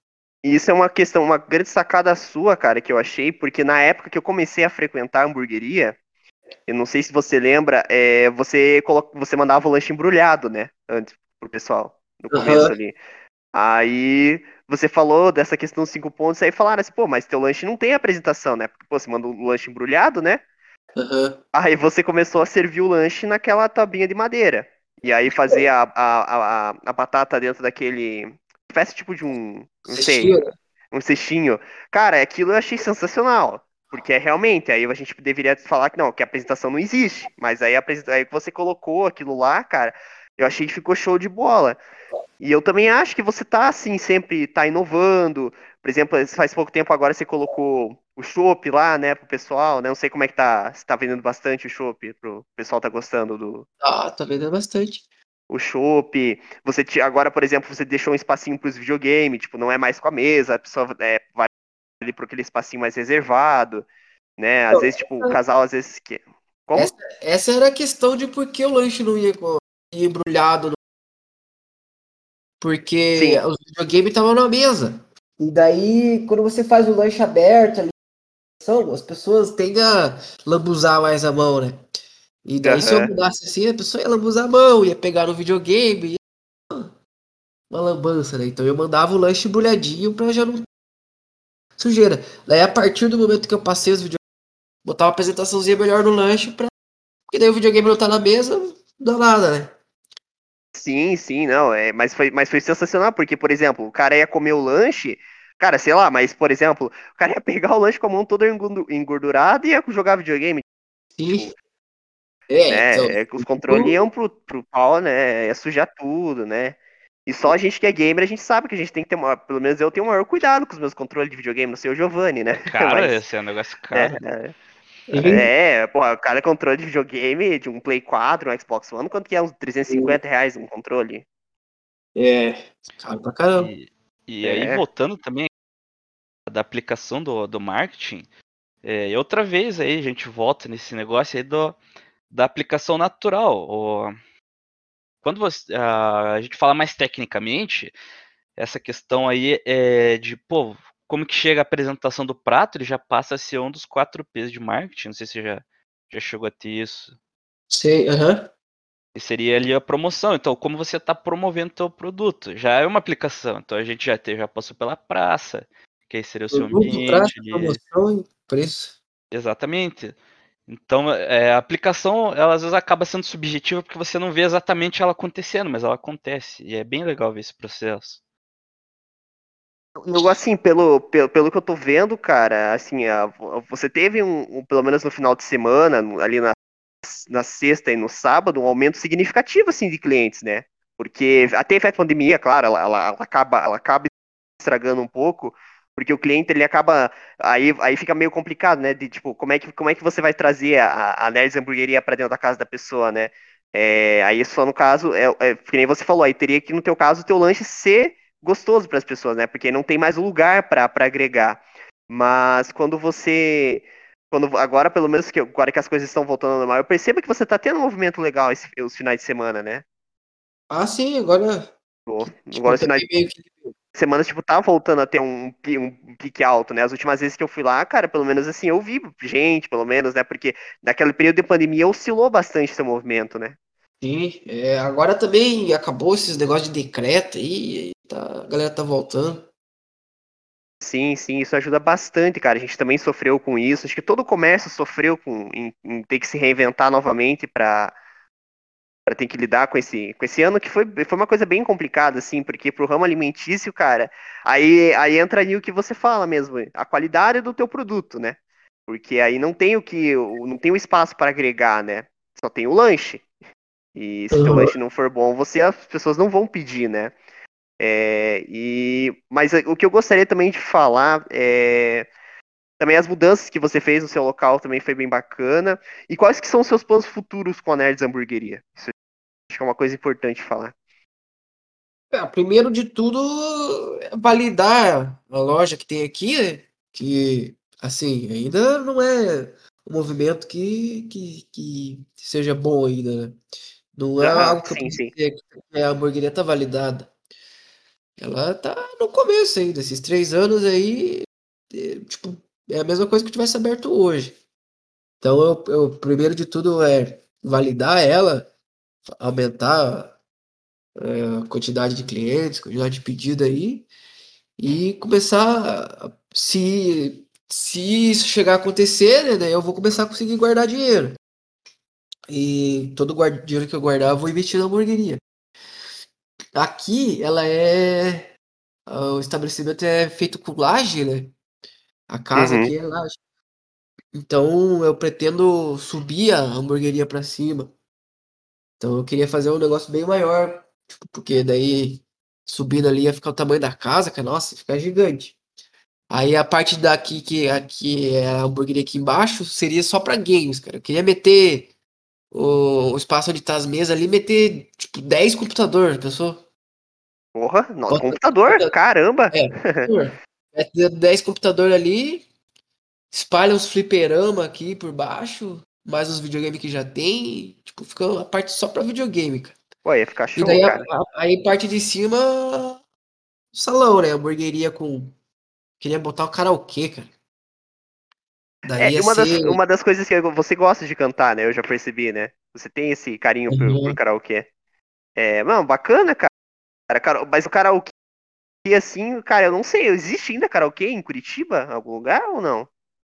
Isso é uma questão, uma grande sacada sua, cara, que eu achei, porque na época que eu comecei a frequentar a hamburgueria, eu não sei se você lembra, é, você, colo... você mandava o lanche embrulhado, né? Antes pro pessoal, no começo uhum. ali. Aí você falou dessa questão dos cinco pontos, aí falaram assim, pô, mas teu lanche não tem apresentação, né? Porque, pô, você mandou o lanche embrulhado, né? Uhum. Aí você começou a servir o lanche naquela tabinha de madeira. E aí fazer a, a, a, a batata dentro daquele. Faz tipo de um. Não sei. Um cestinho. Cara, aquilo eu achei sensacional. Porque é realmente, aí a gente deveria falar que não, que a apresentação não existe. Mas aí, a, aí que você colocou aquilo lá, cara, eu achei que ficou show de bola. E eu também acho que você tá assim, sempre tá inovando. Por exemplo, faz pouco tempo agora você colocou o chopp lá, né, pro pessoal, né? Não sei como é que tá, se tá vendendo bastante o chopp, pro pessoal tá gostando do. Ah, tá vendendo bastante. O chopp. Você agora, por exemplo, você deixou um espacinho pros videogames, tipo, não é mais com a mesa, a pessoa é, vai ali para aquele espacinho mais reservado, né? Às vezes, tipo, o casal, às vezes. Que... Como? Essa, essa, era a questão de por que o lanche não ia, ia embrulhado. Porque Sim. os videogames estavam na mesa. E daí, quando você faz o lanche aberto ali, as pessoas tendem a lambuzar mais a mão, né? E daí, uhum. se eu mudasse assim, a pessoa ia lambuzar a mão, ia pegar no videogame, ia... uma lambança, né? Então eu mandava o lanche embrulhadinho pra já não sujeira. Daí a partir do momento que eu passei os videogames, botar uma apresentaçãozinha melhor no lanche, pra... porque daí o videogame não tá na mesa, não dá nada, né? Sim, sim, não, é, mas foi, mas foi sensacional, porque, por exemplo, o cara ia comer o lanche, cara, sei lá, mas, por exemplo, o cara ia pegar o lanche com a mão toda engordurada e ia jogar videogame. Sim. Tipo, é, né, então, é, os controles iam pro, pro pau, né, ia sujar tudo, né. E só a gente que é gamer, a gente sabe que a gente tem que ter, uma, pelo menos eu tenho o maior cuidado com os meus controles de videogame, não sei o Giovanni, né? Cara, Mas, esse é um negócio caro. É, é, é pô, cada controle de videogame, de um Play 4, um Xbox One, quanto que é? Uns 350 reais um controle? É, caro pra caramba. E, e é. aí, voltando também da aplicação do, do marketing, é, outra vez aí a gente volta nesse negócio aí do, da aplicação natural. O, quando você, a, a gente fala mais tecnicamente, essa questão aí é de, pô, como que chega a apresentação do prato, ele já passa a ser um dos quatro P's de marketing. Não sei se já, já chegou a ter isso. Sei, aham. Uhum. E seria ali a promoção. Então, como você está promovendo o seu produto? Já é uma aplicação. Então a gente já, teve, já passou pela praça, que aí seria o seu ambiente. Praça, promoção e preço. Exatamente. Então, é, a aplicação, ela às vezes acaba sendo subjetiva porque você não vê exatamente ela acontecendo, mas ela acontece. E é bem legal ver esse processo. Assim, pelo, pelo, pelo que eu tô vendo, cara, assim, a, você teve um, um, pelo menos no final de semana, ali na, na sexta e no sábado, um aumento significativo, assim, de clientes, né? Porque até a pandemia, claro, ela, ela, ela, acaba, ela acaba estragando um pouco, porque o cliente ele acaba aí, aí fica meio complicado, né? De tipo, como é que, como é que você vai trazer a, a Nerds Hamburgueria para dentro da casa da pessoa, né? É, aí só no caso, é, é, que nem você falou, aí teria que no teu caso o teu lanche ser gostoso para as pessoas, né? Porque não tem mais lugar para agregar. Mas quando você quando agora pelo menos que agora que as coisas estão voltando ao normal, eu percebo que você tá tendo um movimento legal esse, os finais de semana, né? Ah, sim, agora Pô, tipo, agora os finais de semana, tipo, tá voltando a ter um, um pique alto, né? As últimas vezes que eu fui lá, cara, pelo menos assim, eu vi gente, pelo menos, né? Porque naquele período de pandemia oscilou bastante esse movimento, né? Sim, é, agora também acabou esses negócios de decreto aí, tá, a galera tá voltando. Sim, sim, isso ajuda bastante, cara. A gente também sofreu com isso. Acho que todo o comércio sofreu com em, em ter que se reinventar novamente para ter que lidar com esse, com esse ano que foi, foi uma coisa bem complicada, assim, porque pro ramo alimentício, cara, aí, aí entra ali o que você fala mesmo, a qualidade do teu produto, né? Porque aí não tem o que, não tem o espaço para agregar, né? Só tem o lanche. E se uhum. o lanche não for bom, você as pessoas não vão pedir, né? É, e, mas o que eu gostaria também de falar é também as mudanças que você fez no seu local também foi bem bacana. E quais que são os seus planos futuros com a Nerds Hamburgueria? Isso Acho que é uma coisa importante falar. É, primeiro de tudo, é validar a loja que tem aqui, né? que assim, ainda não é um movimento que, que, que seja bom ainda, né? Não é ah, algo que sim, eu sim. dizer que a hamburgueria tá validada. Ela tá no começo ainda, esses três anos aí, tipo, é a mesma coisa que tivesse aberto hoje. Então, eu, eu primeiro de tudo é validar ela aumentar é, a quantidade de clientes, quantidade de pedido aí, e começar, se, se isso chegar a acontecer, né, daí eu vou começar a conseguir guardar dinheiro. E todo o dinheiro que eu guardar eu vou investir na hamburgueria. Aqui, ela é. O estabelecimento é feito com laje, né? A casa uhum. aqui é laje. Então eu pretendo subir a hamburgueria pra cima. Então eu queria fazer um negócio bem maior, tipo, porque daí subindo ali ia ficar o tamanho da casa, que nossa, ia ficar gigante. Aí a parte daqui que aqui é a hamburgueria aqui embaixo seria só pra games, cara. Eu queria meter o, o espaço onde tá as mesas ali, meter tipo 10 computadores, pensou? Porra, nosso Bota- computador, caramba. É, computador. Mete 10 computadores ali, espalha uns fliperama aqui por baixo, mais os videogames que já tem, tipo, fica a parte só pra videogame, cara. Pô, ia ficar E show, daí, a, cara. a- aí parte de cima, salão, né? Hamburgueria com. Queria botar o karaokê, cara. Daí É, uma das, ser. uma das coisas que você gosta de cantar, né? Eu já percebi, né? Você tem esse carinho Uhum. por karaokê. É, mano, bacana, cara. Cara, Mas o karaokê, assim, cara, eu não sei. Existe ainda karaokê em Curitiba? Em algum lugar ou não?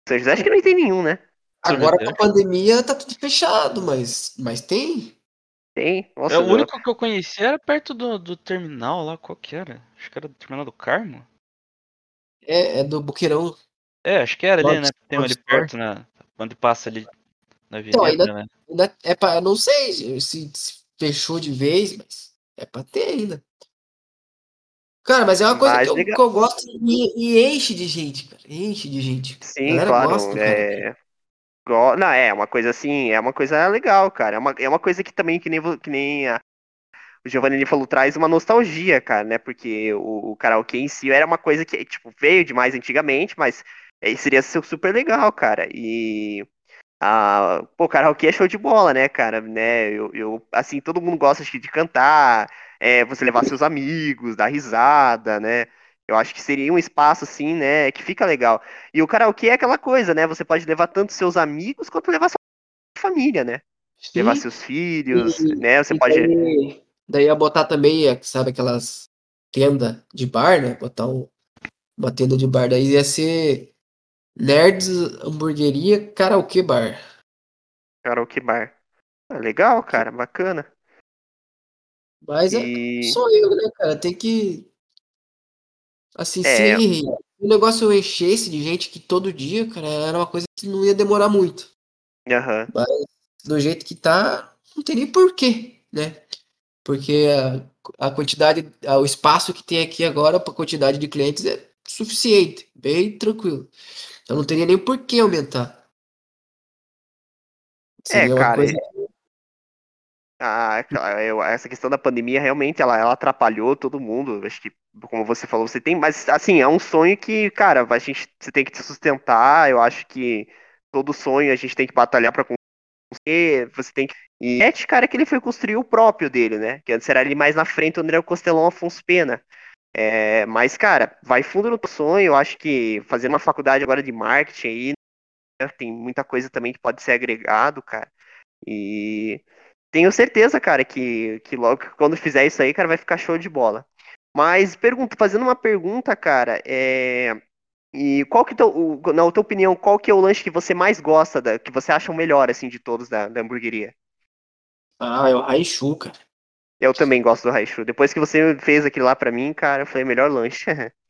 São José acho que não tem nenhum, né? Agora com a pandemia tá tudo fechado, mas, mas tem. Tem. Nossa, É, o único que eu conhecia era perto do, do terminal lá, qual que era? Acho que era do terminal do Carmo. É, é do Boqueirão. É, acho que era ali, né? Tem um ali Store. perto, né? Onde passa ali na Então, avenida, ainda- né? Ainda é pra. Não sei se, se fechou de vez, mas é pra ter ainda. Cara, mas é uma coisa que eu, que eu gosto e, e enche de gente, cara. Enche de gente. Sim, claro. gosta, é... go- Não, é uma coisa assim, é uma coisa legal, cara. É uma, é uma coisa que também, que nem, que nem a- o Giovanni falou, traz uma nostalgia, cara, né? Porque o, o karaokê em si era uma coisa que, tipo, veio demais antigamente, mas é, seria su- super legal, cara. E. Ah, pô, karaokê é show de bola, né, cara? Né? Eu, eu, assim, todo mundo gosta de, de cantar, é, você levar seus amigos, dar risada, né? Eu acho que seria um espaço, assim, né, que fica legal. E o karaokê é aquela coisa, né? Você pode levar tanto seus amigos quanto levar sua família, né? Sim, Levar seus filhos, E- né? Você pode. Daí, daí ia botar também, é, sabe, aquelas tenda de bar, né? Botar um- uma tenda de bar. Daí ia ser Nerds Hamburgueria Karaokê Bar. Karaokê bar. Ah, legal, cara, bacana. Mas é E. só eu, né, cara? Tem que. Assim, É. se o negócio enchesse de gente que todo dia, cara, era uma coisa que não ia demorar muito. Aham. Do jeito que tá, não tem nem porquê, né? Porque a, a quantidade, a- o espaço que tem aqui agora para quantidade de clientes é suficiente, bem tranquilo. Então não teria nem por que aumentar. Seria uma cara, coisa. Ah, cara, eu- essa questão da pandemia realmente ela, ela atrapalhou todo mundo. Acho que, como você falou, você tem, mas assim, é um sonho que, cara, a gente você tem que se sustentar. Eu acho que todo sonho a gente tem que batalhar pra conseguir. Você tem que. E é, cara, que ele foi construir o próprio dele, né? Que antes era ali mais na frente, o Costelão Afonso Pena. É, mas, cara, vai fundo no teu sonho. Eu acho que fazer uma faculdade agora de marketing aí, né, tem muita coisa também que pode ser agregado, cara. E tenho certeza, cara, que, que logo que quando fizer isso aí, cara, vai ficar show de bola. Mas pergunta, fazendo uma pergunta, cara, é, e qual que teu, o- na tua opinião, qual que é o lanche que você mais gosta, da, que você acha o melhor assim de todos da, da hamburgueria? Ah, é o Raichu, cara. Eu também gosto do Raichu. Depois que você fez aquilo lá pra mim, cara, eu falei melhor lanche.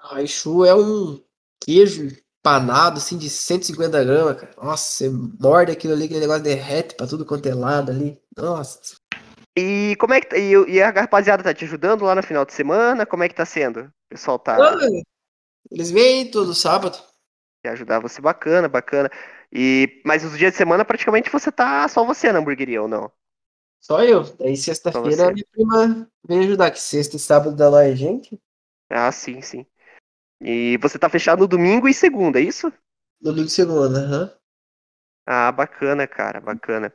Raichu é um queijo panado, assim, de 150 gramas, cara. Nossa, você morde aquilo ali, aquele negócio derrete pra tudo quanto é lado ali. Nossa. E como é que tá- e, e a rapaziada tá te ajudando lá no final de semana? Como é que tá sendo? O pessoal tá Eles vêm todo sábado. te ajudar você bacana, bacana. E mas os dias de semana praticamente você tá só você na hamburgueria ou não? Só eu. Daí sexta-feira minha prima vem ajudar, que sexta e sábado dá mais gente. Ah, sim, sim. E você tá fechado no domingo e segunda, é isso? Domingo e segunda, aham. Ah, bacana, cara, bacana.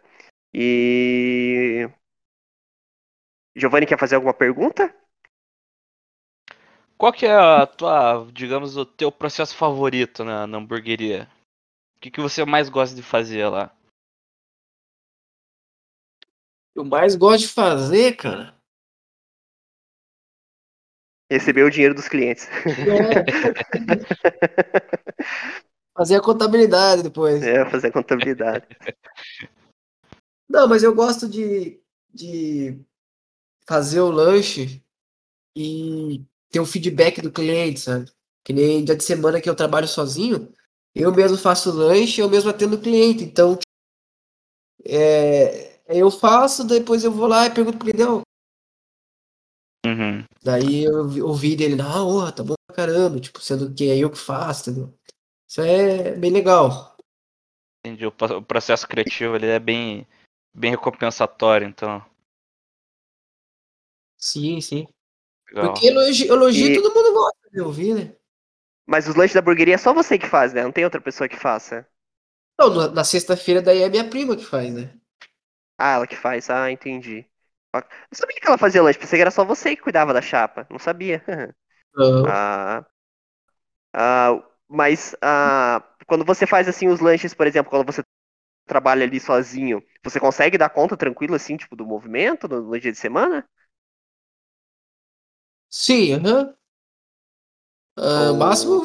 E Giovanni quer fazer alguma pergunta? Qual que é a tua, digamos, o teu processo favorito na, na hamburgueria? O que, que você mais gosta de fazer lá? Eu mais gosto de fazer, cara. Receber o dinheiro dos clientes. É. fazer a contabilidade depois. É, fazer a contabilidade. Não, mas eu gosto de, de fazer o lanche e ter o feedback do cliente, sabe? Que nem dia de semana que eu trabalho sozinho, eu mesmo faço lanche, eu mesmo atendo o cliente. Então, é, eu faço, depois eu vou lá e pergunto pro cliente. Uhum. daí eu vi- ouvi dele, não, ó, tá bom pra caramba, tipo, sendo que é eu que faço, entendeu? Isso é bem legal. Entendi. O, processo criativo ele é bem, bem recompensatório, então. Sim, sim. Legal. Porque elogio, elogio E- todo mundo gosta de ouvir, né? Mas os lanches da hamburgueria é só você que faz, né? Não tem outra pessoa que faça. Não, na, na sexta-feira daí é minha prima que faz, né? Ah, ela que faz. Ah, entendi. Eu sabia que ela fazia lanche, pensei que era só você que cuidava da chapa. Não sabia. Não. Ah, ah, mas ah, quando você faz assim os lanches, por exemplo, quando você trabalha ali sozinho, você consegue dar conta tranquilo assim, tipo, do movimento no, no dia de semana? Sim, aham. Ah, Ou- máximo,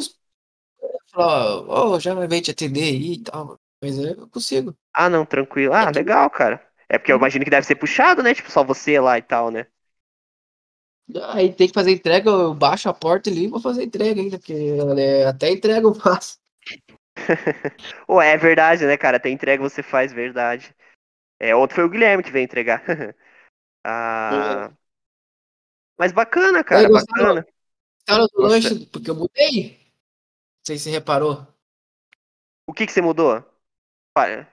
falar, ó, já vai te atender aí e tal. Mas é, eu consigo. Ah, não, tranquilo. Ah, legal, cara. É porque eu imagino que deve ser puxado, né? Tipo, só você lá e tal, né? Aí tem que fazer entrega, eu baixo a porta ali e vou fazer entrega ainda, porque é, até entrega eu faço. Ou é verdade, né, cara? Até entrega você faz, verdade. É, outro foi o Guilherme que veio entregar. ah, mas bacana, cara, bacana. Cara do lanche, porque eu mudei. Não sei se você reparou. O que que você mudou?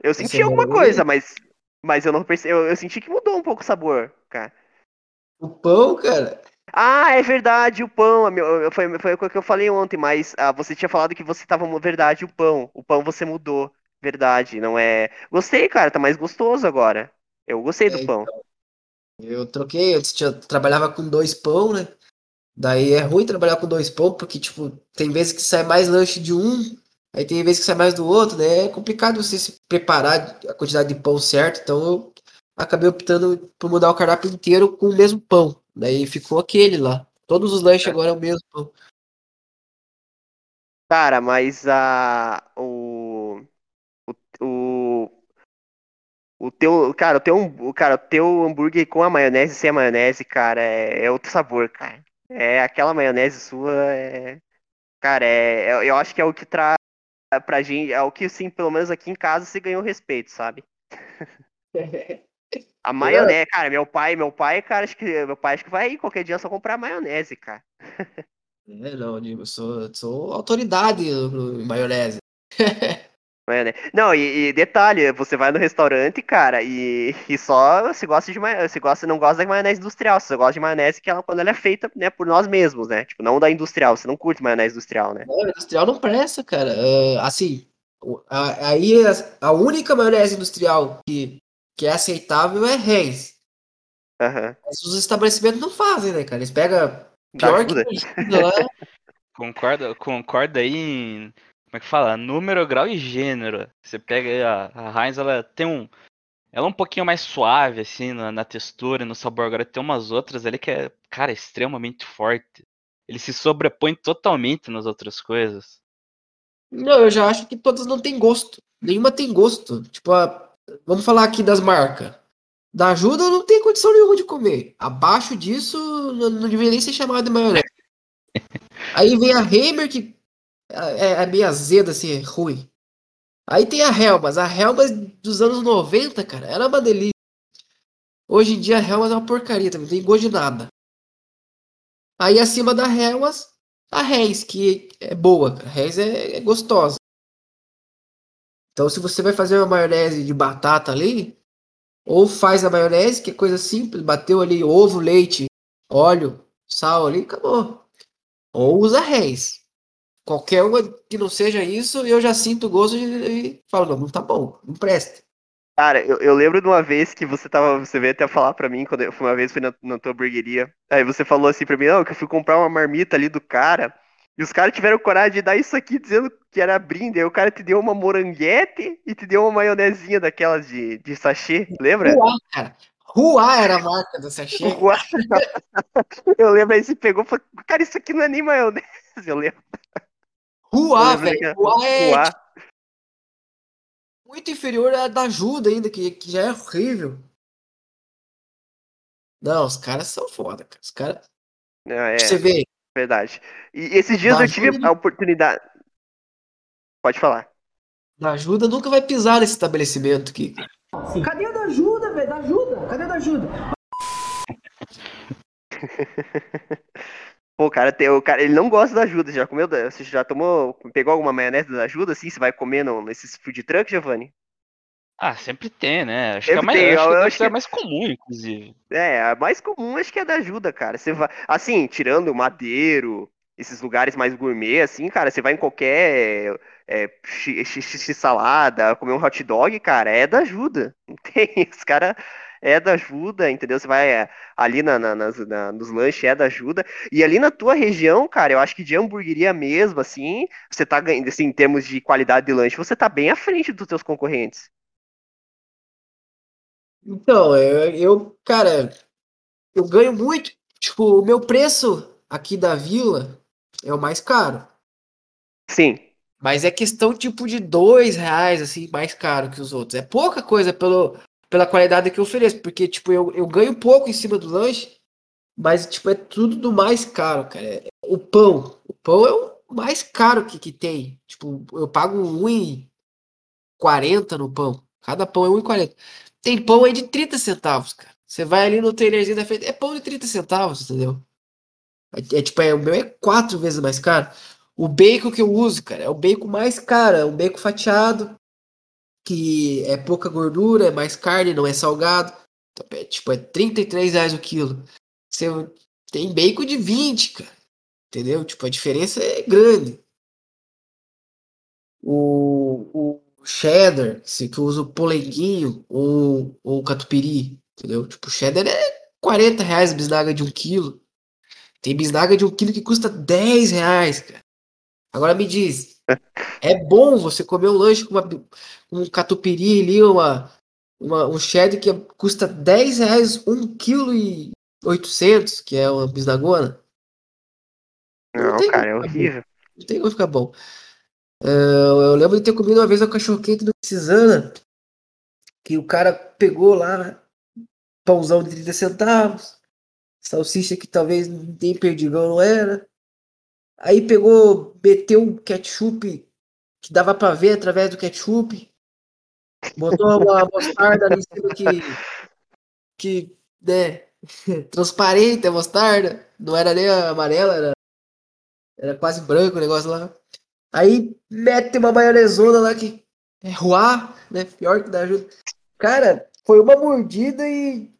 Eu senti Você alguma coisa, mas, mas eu não percebi. Eu, eu senti que mudou um pouco o sabor, cara. O pão, cara. Ah, é verdade, o pão. Foi, foi o que eu falei ontem, mas ah, você tinha falado que você tava. Verdade, o pão. O pão você mudou. Verdade, não é. Gostei, cara, tá mais gostoso agora. Eu gostei do É, pão. Eu troquei, antes tinha, trabalhava com dois pão, né? Daí é ruim trabalhar com dois pão, porque, tipo, tem vezes que sai mais lanche de um, aí tem vezes que sai mais do outro, né? É complicado você se preparar a quantidade de pão certo, então eu acabei optando por mudar o cardápio inteiro com o mesmo pão. Daí ficou aquele lá. Todos os lanches agora é o mesmo pão. Cara, mas a. O. O. O teu. Cara, o teu, cara, o teu hambúrguer com a maionese sem a maionese, cara, é, é outro sabor, cara. É aquela maionese sua. É, cara, é, é- eu acho que é o que traz pra gente. É o que, assim, pelo menos aqui em casa você ganhou respeito, sabe? A maionese, cara, meu pai, meu pai, cara, acho que meu pai acho que vai ir qualquer dia só comprar maionese, cara. É, não, eu sou, sou autoridade em maionese. Maionese. Não, e, e detalhe, você vai no restaurante, cara, e, e só se gosta de maionese, você gosta, não gosta da maionese industrial, você gosta de maionese que ela, quando ela é feita, né, por nós mesmos, né? Tipo, não da industrial, você não curte maionese industrial, né? Não, industrial não presta, cara. É, assim, a- aí a, a única maionese industrial que, que é aceitável é Heinz. Aham. Mas os estabelecimentos não fazem, né, cara? Eles pegam pior que lá. Concorda, concorda aí em. Como é que fala? Número, grau e gênero. Você pega aí a, a Heinz, ela tem um. Ela é um pouquinho mais suave, assim, na, na textura e no sabor. Agora tem umas outras ali que é, cara, extremamente forte. Ele se sobrepõe totalmente nas outras coisas. Não, eu já acho que todas não têm gosto. Nenhuma tem gosto. Tipo, a- vamos falar aqui das marcas. Da ajuda eu não tenho condição nenhuma de comer. Abaixo disso, não, não deveria nem ser chamado de maionese. Aí vem a Heimer, que é, é meio azeda, assim, é ruim. Aí tem a Helmas. A Helmas dos anos 90, cara, era uma delícia. Hoje em dia a Helmas é uma porcaria também, não tem gosto de nada. Aí acima da Helmas, a Reis, que é boa. A Reis é, é gostosa. Então, se você vai fazer uma maionese de batata ali, ou faz a maionese, que é coisa simples, bateu ali ovo, leite, óleo, sal ali, acabou. Ou usa Reis. Qualquer uma que não seja isso, eu já sinto o gosto e, e falo, não, não tá bom, não presta. Cara, eu, eu lembro de uma vez que você tava. Você veio até falar pra mim, quando eu fui uma vez fui na, na tua hamburgueria. Aí você falou assim pra mim, não, que eu fui comprar uma marmita ali do cara. E os caras tiveram coragem de dar isso aqui dizendo que era brinde. Aí o cara te deu uma moranguete e te deu uma maionezinha daquelas de, de sachê, lembra? Ruá, cara. Ruá era a marca do sachê. Ruá. Eu lembro aí você pegou e falou, cara, isso aqui não é nem maionese. Eu lembro. Ruá, lembro velho. Ruá é Ruá. muito inferior à da ajuda ainda, que, que já é horrível. Não, os caras são foda, cara. Os caras. Não, é, Você vê, verdade. E esses dias Da eu tive ajuda- a oportunidade. Pode falar. Da ajuda nunca vai pisar nesse estabelecimento aqui. Cadê a da ajuda, velho? Da ajuda? Cadê a da ajuda? Pô, cara, tem, o cara, ele não gosta da ajuda. Já comeu? Você já tomou, pegou alguma maionese da ajuda assim? Você vai comer no, nesses food truck, Giovanni? Ah, sempre tem, né? Acho que é Sempre mais, tem, acho eu deve acho que- mais comum, inclusive. É, a mais comum acho que é da ajuda, cara. Você vai, assim, tirando o Madeiro, esses lugares mais gourmet, assim, cara, você vai em qualquer é, x, x- x salada, comer um hot dog, cara, é da ajuda. Não tem, os cara é da ajuda, entendeu? Você vai é, ali na, na- nas- na- nos lanches, é da ajuda. E ali na tua região, cara, eu acho que de hamburgueria mesmo, assim, você tá ganhando, assim, em termos de qualidade de lanche, você tá bem à frente dos teus concorrentes. Então, eu, eu, cara, eu ganho muito. Tipo, o meu preço aqui da vila é o mais caro. Sim. Mas é questão tipo de dois reais, assim, mais caro que os outros. É pouca coisa pelo, pela qualidade que eu ofereço. Porque, tipo, eu, eu ganho pouco em cima do lanche, mas, tipo, é tudo do mais caro, cara. É- o pão. O pão é o mais caro que, que tem. Tipo, eu pago R$1,40 no pão. Cada pão é R$1,40. Tem pão aí de 30 centavos, cara. Você vai ali no trailerzinho da frente, é pão de 30 centavos, entendeu? É, é tipo, é, o meu é quatro vezes mais caro. O bacon que eu uso, cara, é o bacon mais caro, é um bacon fatiado, que é pouca gordura, é mais carne, não é salgado. Então, é, tipo, é 33 reais o quilo. Você tem bacon de 20, cara. Entendeu? Tipo, a diferença é grande. O, o cheddar, se que eu uso polenguinho ou, ou catupiry, entendeu? Tipo, cheddar é 40 reais a bisnaga de um quilo. Tem bisnaga de um quilo que custa 10 reais, cara. Agora me diz, é bom você comer um lanche com, uma, um catupiry ali, uma, uma, um cheddar que custa 10 reais, 1 quilo e 800, que é uma bisnagona? Não, tem cara, é ficar bom. horrível. Não tem como ficar bom. Ah, eu lembro de ter comido uma vez um cachorro quente do Cisana, que o cara pegou lá pãozão de 30 centavos, salsicha que talvez nem perdigão não era. Aí pegou, meteu um ketchup que dava pra ver através do ketchup, botou uma mostarda ali em cima que, que né, transparente a mostarda, não era nem amarela, era, era quase branco o negócio lá. Aí mete uma maionesona lá que é ruá, né? Pior que dá ajuda. Cara, foi uma mordida e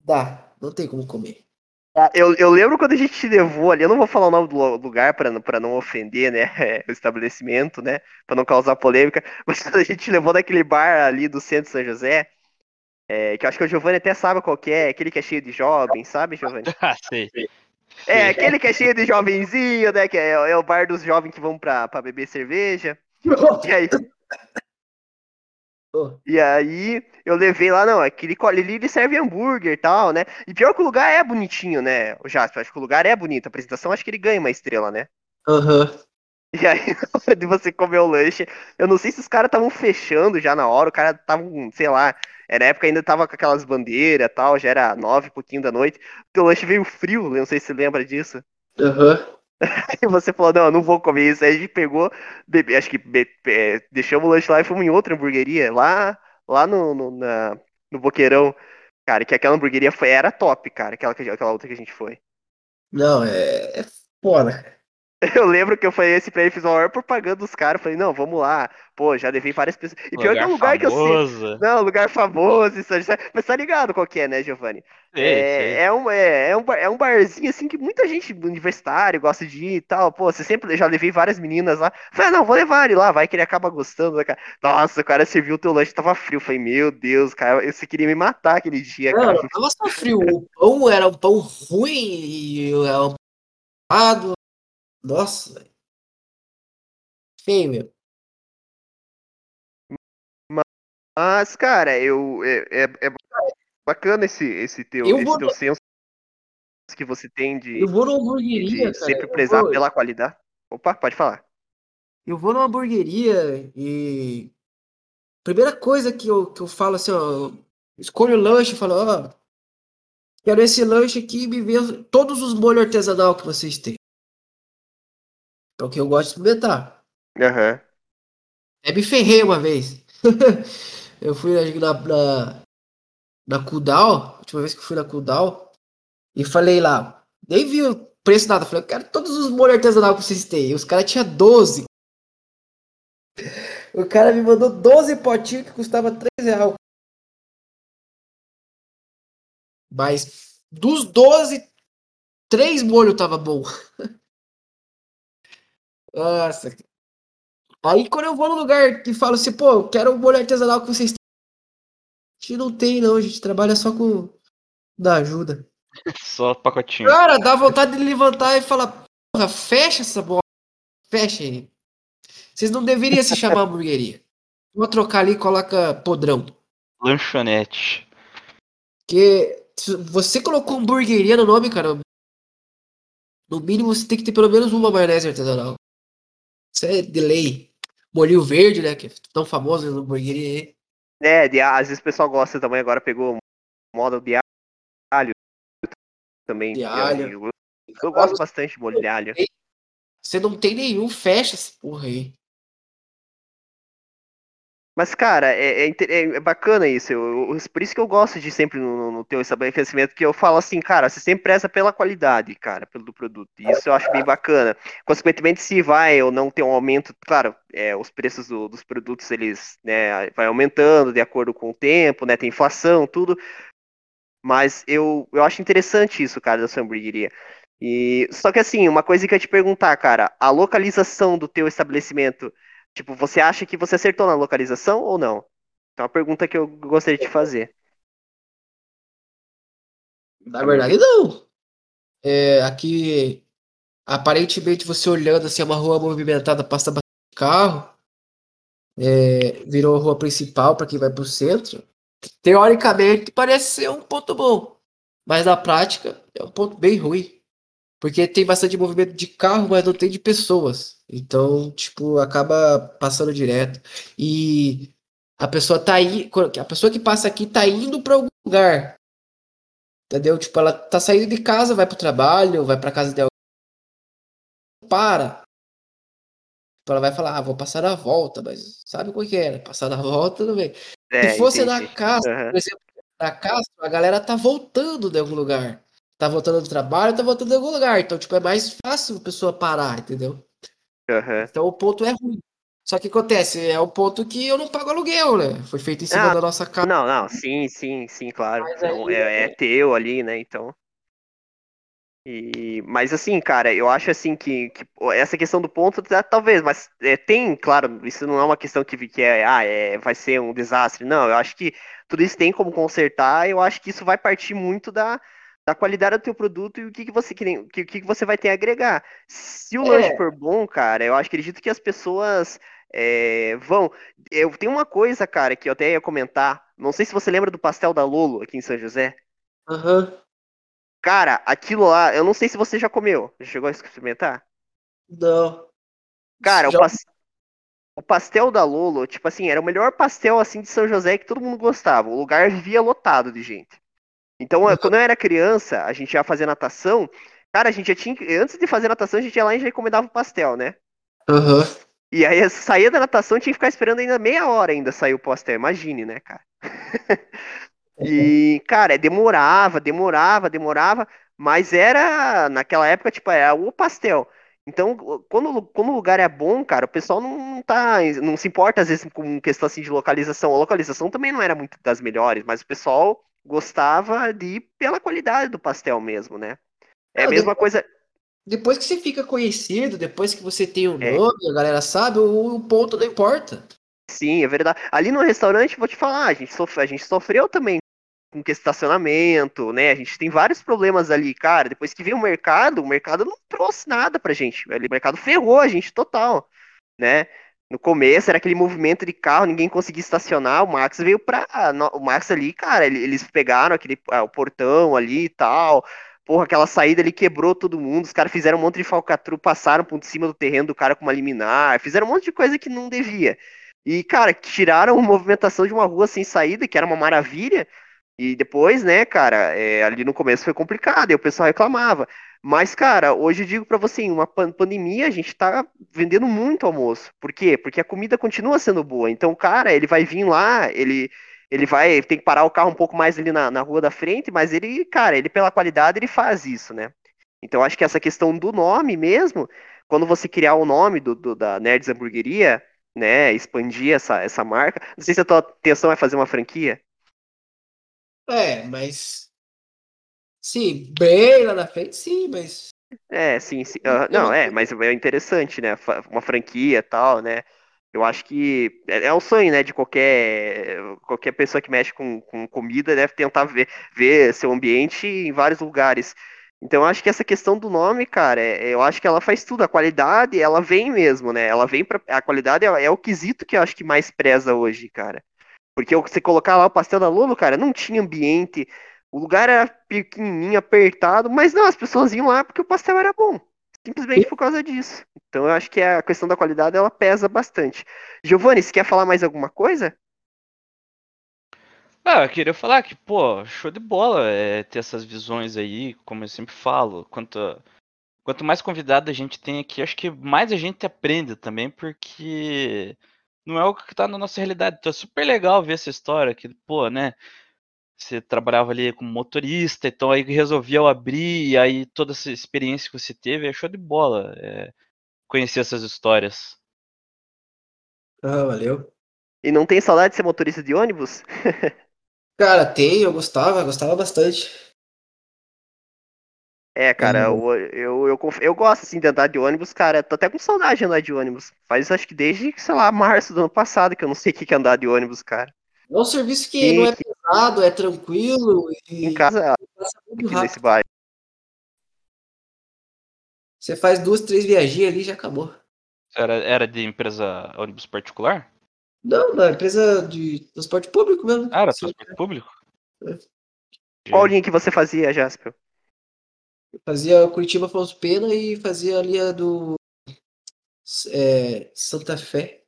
dá. Não tem como comer. Eu, eu lembro quando a gente te levou ali, eu não vou falar o nome do lu- lugar pra, não- ofender, né, o estabelecimento, né, pra não causar polêmica, mas quando a gente te levou naquele bar ali do centro de São José, é, que eu acho que o Giovanni até sabe qual que é, aquele que é cheio de jovens, sabe, Giovanni? Ah, sei. É, aquele que é cheio de jovenzinho, né, que é, é o bar dos jovens que vão pra, pra beber cerveja, e aí... Oh, E aí, eu levei lá, não, aquele ali ele serve hambúrguer e tal, né? E pior que o lugar é bonitinho, né? O Jasper, acho que o lugar é bonito. A apresentação, acho que ele ganha uma estrela, né? Aham. E aí, na hora de você comer o lanche, eu não sei se os caras estavam fechando já na hora, o cara tava, sei lá, era na época ainda tava com aquelas bandeiras e tal, já era nove, pouquinho da noite. O teu lanche veio frio, não sei se você lembra disso. Aham. Aí você falou, não, eu não vou comer isso. Aí a gente pegou, bebe, acho que é, deixamos o lanche lá e fomos em outra hamburgueria, lá, lá no, no, na- no Boqueirão. Cara, que aquela hamburgueria foi, era top, cara, aquela, que- aquela outra que a gente foi. Não, é, é foda. Eu lembro que eu falei esse pra ele, fiz uma maior propaganda dos caras. Falei, não, vamos lá. Pô, já levei várias pessoas. E pior que é um lugar que eu sei. famoso. Não, lugar famoso, isso, isso, mas tá ligado qual que é, né, Giovanni? É, é, um, é, é, um, bar- é um barzinho assim que muita gente universitário gosta de ir e tal. Pô, você sempre já levei várias meninas lá. Falei, ah, não, vou levar ele lá, vai que ele acaba gostando, né, cara. Nossa, o cara serviu o teu lanche, tava frio. Falei, meu Deus, cara, você queria me matar aquele dia, Não, cara. não tava só frio. O pão era um pão ruim e era um. Nossa, velho. Feio, meu. Mas, cara, eu é, é, é bacana esse, esse teu, Eu esse vou- teu senso que você tem de, Eu vou numa de hamburgueria, cara. sempre prezar vou- pela qualidade. Opa, pode falar. Eu vou numa hamburgueria e. Primeira coisa que eu, que eu falo assim, ó. Escolho o lanche e falo, ó. Quero esse lanche aqui e me vê todos os molhos artesanal que vocês têm. É o que eu gosto de experimentar. Aham. É, me ferrei uma vez. eu fui na, na, na Kudal, última vez que fui na Kudal, e falei lá, nem vi o preço nada. Falei, eu quero todos os molhos artesanais que vocês têm. E os caras tinham 12. O cara me mandou 12 potinhos que custava 3 reais. Mas dos 12, 3 molhos tava bom. Nossa. Aí quando eu vou no lugar e falo assim, pô, eu quero o molho artesanal que vocês têm. A gente não tem, não. A gente trabalha só com da ajuda. Só pacotinho. Cara, dá vontade de levantar e falar, porra, fecha essa bola. Fecha aí. Vocês não deveriam se chamar hamburgueria. Vou trocar ali e coloca podrão. Lanchonete. Porque você colocou hamburgueria no nome, cara. No mínimo você tem que ter pelo menos uma maionese artesanal. Isso é de lei. Molhinho verde, né? Que é tão famoso na hamburgueria aí. É, de, às vezes o pessoal gosta também, agora pegou moda de alho também. De Eu- alho. Eu, eu gosto bastante de molho de alho. Você não tem nenhum, fecha essa porra aí. Mas, cara, é, é é- é bacana isso. Eu, eu- por isso que eu gosto de sempre no, no, no teu estabelecimento, que eu falo assim, cara, você sempre preza pela qualidade, cara, pelo do produto. E isso eu acho bem bacana. Consequentemente, se vai ou não ter um aumento, claro, é, os preços do- dos produtos, eles, né, vai aumentando de acordo com o tempo, né, tem inflação, tudo. Mas eu, eu acho interessante isso, cara, da sua hamburgueria. E, só que assim, uma coisa que eu ia te perguntar, cara, a localização do teu estabelecimento Tipo, você acha que você acertou na localização ou não? É uma pergunta que eu gostaria de fazer. Na verdade, não. É, aqui, aparentemente, você olhando assim, é uma rua movimentada, passa bastante carro. É, virou rua principal para quem vai pro centro. Teoricamente, parece ser um ponto bom. Mas na prática, é um ponto bem ruim. Porque tem bastante movimento de carro, mas não tem de pessoas. Então, tipo, acaba passando direto. E a pessoa tá aí, a pessoa que passa aqui tá indo para algum lugar. Entendeu? Tipo, ela tá saindo de casa, vai pro trabalho, vai pra casa de alguém. Para. Tipo, ela vai falar, ah, vou passar na volta, mas sabe como é que era? Passar na volta também. É, Se fosse entendi. na casa, Aham. por exemplo, na casa, a galera tá voltando de algum lugar. Tá voltando do trabalho, tá voltando de algum lugar. Então, tipo, é mais fácil a pessoa parar, entendeu? Aham. Então o ponto é ruim. Só que acontece, é o ponto que eu não pago aluguel, né? Foi feito em cima Ah, da nossa casa. Não, não, sim, sim, sim, claro. Não, aí- é, é teu ali, né? Então. E, mas assim, cara, eu acho assim que, que essa questão do ponto, tá- talvez, mas é, tem, claro, isso não é uma questão que, que é, ah, é, vai ser um desastre. Não, eu acho que tudo isso tem como consertar. Eu acho que isso vai partir muito da, da qualidade do teu produto e o que, que você que, nem- que, que você vai ter a agregar. Se o É. lanche for bom, cara, eu acho acredito que as pessoas é, vão. Eu tenho uma coisa, cara, que eu até ia comentar. Não sei se você lembra do pastel da Lolo aqui em São José. Aham. Cara, aquilo lá, eu não sei se você já comeu. Já chegou a experimentar? Não. Cara, o, Já- pas- o pastel da Lolo, tipo assim, era o melhor pastel assim de São José que todo mundo gostava. O lugar vivia lotado de gente. Então, Uhum. quando eu era criança, a gente ia fazer natação. Cara, a gente já tinha. Antes de fazer natação, a gente ia lá e já encomendava o pastel, né? Aham. E aí saía da natação, tinha que ficar esperando ainda meia hora ainda sair o pastel. Imagine, né, cara? E, cara, demorava, demorava, demorava, mas era, naquela época, tipo, era o pastel. Então, quando, quando o lugar é bom, cara, o pessoal não tá, não se importa às vezes com questão assim de localização. A localização também não era muito das melhores, mas o pessoal gostava de ir pela qualidade do pastel mesmo, né? É a mesma depois- coisa. Depois que você fica conhecido, depois que você tem o É. nome, a galera sabe, o, o ponto não importa. Sim, é verdade. Ali no restaurante, vou te falar, a gente, sof- a gente sofreu também com estacionamento, né? A gente tem vários problemas ali, cara. Depois que veio o mercado, o mercado não trouxe nada pra gente. O mercado ferrou a gente total, né? No começo era aquele movimento de carro, ninguém conseguia estacionar. O Max veio pra. no- O Max ali, cara, ele- eles pegaram aquele ah, o portão ali e tal. Porra, aquela saída ali quebrou todo mundo. Os caras fizeram um monte de falcatrua, passaram por cima do terreno do cara com uma liminar, fizeram um monte de coisa que não devia. E, cara, tiraram a movimentação de uma rua sem saída, que era uma maravilha. E depois, né, cara, é, ali no começo foi complicado, e o pessoal reclamava. Mas, cara, hoje eu digo pra você, em uma pan- pandemia, a gente tá vendendo muito almoço. Por quê? Porque a comida continua sendo boa. Então, cara, ele vai vir lá, ele, ele vai tem que parar o carro um pouco mais ali na, na rua da frente, mas ele, cara, ele pela qualidade, ele faz isso, né? Então, acho que essa questão do nome mesmo, quando você criar o nome do, do- da Nerds Hamburgueria, né, expandir essa, essa marca. Não sei se a tua intenção é fazer uma franquia. É, mas. Sim, bem lá na frente, sim, mas. É, sim, sim. Ah, não, é, mas é interessante, né? Uma franquia e tal, né? Eu acho que é é um sonho, né? De qualquer, qualquer pessoa que mexe com, com comida deve tentar ver, ver seu ambiente em vários lugares. Então, eu acho que essa questão do nome, cara, é- eu acho que ela faz tudo. A qualidade, ela vem mesmo, né? Ela vem pra. A qualidade é, é o quesito que eu acho que mais preza hoje, cara. Porque você colocar lá o pastel da Lulu, cara, não tinha ambiente. O lugar era pequenininho, apertado, mas não, as pessoas iam lá porque o pastel era bom. Simplesmente por causa disso. Então eu acho que a questão da qualidade ela pesa bastante. Giovanni, você quer falar mais alguma coisa? Ah, eu queria falar que, pô, show de bola é ter essas visões aí, como eu sempre falo. Quanto, quanto mais convidado a gente tem aqui, acho que mais a gente aprende também, porque não é o que tá na nossa realidade. Então é super legal ver essa história, que, pô, né? Você trabalhava ali como motorista, então aí resolveu abrir, e aí toda essa experiência que você teve é show de bola. é, conhecer essas histórias. Ah, valeu. E não tem saudade de ser motorista de ônibus? Cara, tem, eu gostava, gostava bastante. É, cara, Uhum. eu, eu, eu, eu gosto assim de andar de ônibus, cara. Tô até com saudade de andar de ônibus. Faz acho que desde, sei lá, março do ano passado que eu não sei o que que é andar de ônibus, cara. É um serviço que E não é é tranquilo e em casa passa muito aqui rápido. nesse bairro. Você faz duas, três viagens ali e já acabou. Era, era de empresa ônibus particular? Não, na empresa de transporte público mesmo. Ah, era Sim. transporte público? Qual linha que você fazia, Jasper? Eu Fazia Curitiba Afonso Pena e fazia ali a do é, Santa Fé.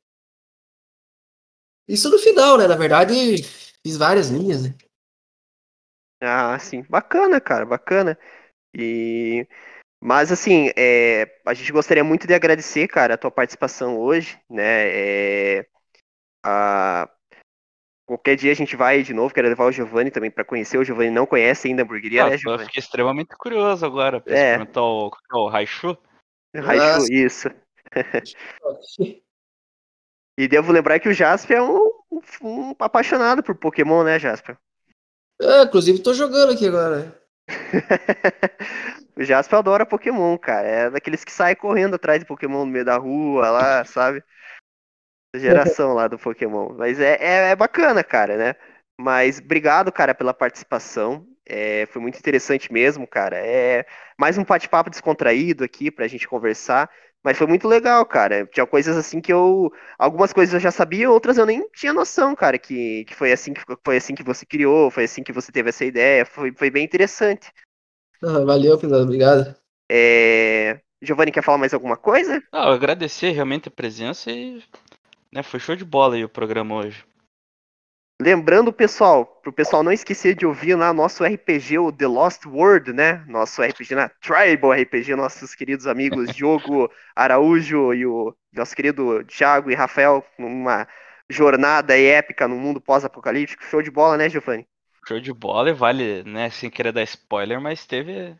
Isso no final, né? Na verdade, fiz várias linhas, né? Ah, sim. Bacana, cara, bacana. E mas assim, é, a gente gostaria muito de agradecer, cara, a tua participação hoje, né? É, a- Qualquer dia a gente vai de novo, quero levar o Giovanni também para conhecer. O Giovanni não conhece ainda a hamburgueria, Ah, né, eu Giovanni? fiquei extremamente curioso agora pra É. experimentar o, o Raichu. Raichu, isso. E devo lembrar que o Jasper é um, um apaixonado por Pokémon, né, Jasper? Ah, inclusive, tô jogando aqui agora. o Jasper adora Pokémon, cara. É daqueles que saem correndo atrás de Pokémon no meio da rua, lá, sabe? Geração lá do Pokémon. Mas é, é, é bacana, cara, né? Mas obrigado, cara, pela participação. É, foi muito interessante mesmo, cara. É mais um bate-papo descontraído aqui pra gente conversar. Mas foi muito legal, cara. Tinha coisas assim que eu. Algumas coisas eu já sabia, outras eu nem tinha noção, cara, que, que foi assim que foi assim que você criou, foi assim que você teve essa ideia. Foi, foi bem interessante. Ah, valeu, Pedro, obrigado. É... Giovanni, quer falar mais alguma coisa? Ah, eu agradecer realmente a presença e né, foi show de bola aí o programa hoje. Lembrando, pessoal, pro pessoal não esquecer de ouvir lá nosso RPG, o The Lost World, né? Nosso RPG na Tribal RPG, nossos queridos amigos Diogo Araújo e o nosso querido Thiago e Rafael, numa jornada épica no mundo pós-apocalíptico. Show de bola, né, Giovanni? Show de bola e vale, né, sem querer dar spoiler, mas teve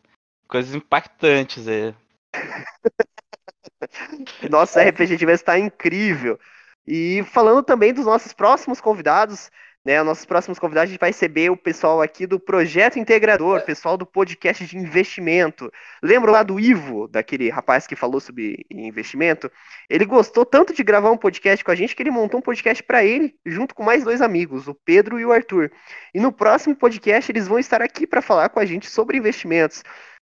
coisas impactantes aí. Nosso RPG de vez está incrível. E falando também dos nossos próximos convidados, né? Nossos próximos convidados, a gente vai receber o pessoal aqui do Projeto Integrador, pessoal do podcast de investimento. Lembra lá do Ivo, daquele rapaz que falou sobre investimento? Ele gostou tanto de gravar um podcast com a gente que ele montou um podcast para ele, junto com mais dois amigos, o Pedro e o Arthur. E no próximo podcast eles vão estar aqui para falar com a gente sobre investimentos.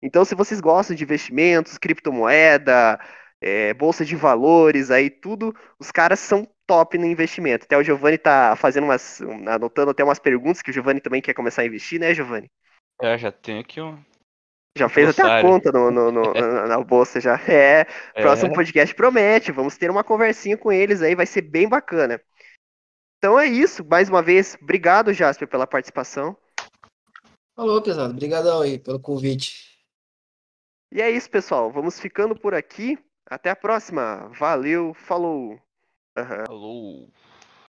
Então, se vocês gostam de investimentos, criptomoeda, é, bolsa de valores, aí tudo, os caras são top no investimento. Até o Giovanni tá fazendo umas, anotando até umas perguntas que o Giovanni também quer começar a investir, né, Giovanni? Eu já tenho aqui um. Já fez até a conta no, no- no- na, na bolsa já. É, próximo É, podcast promete, vamos ter uma conversinha com eles aí, vai ser bem bacana. Então é isso, mais uma vez, obrigado, Jasper, pela participação. Falou, pesado. Obrigadão aí pelo convite. E é isso, pessoal. Vamos ficando por aqui. Até a próxima. Valeu, falou. Aham. Falou.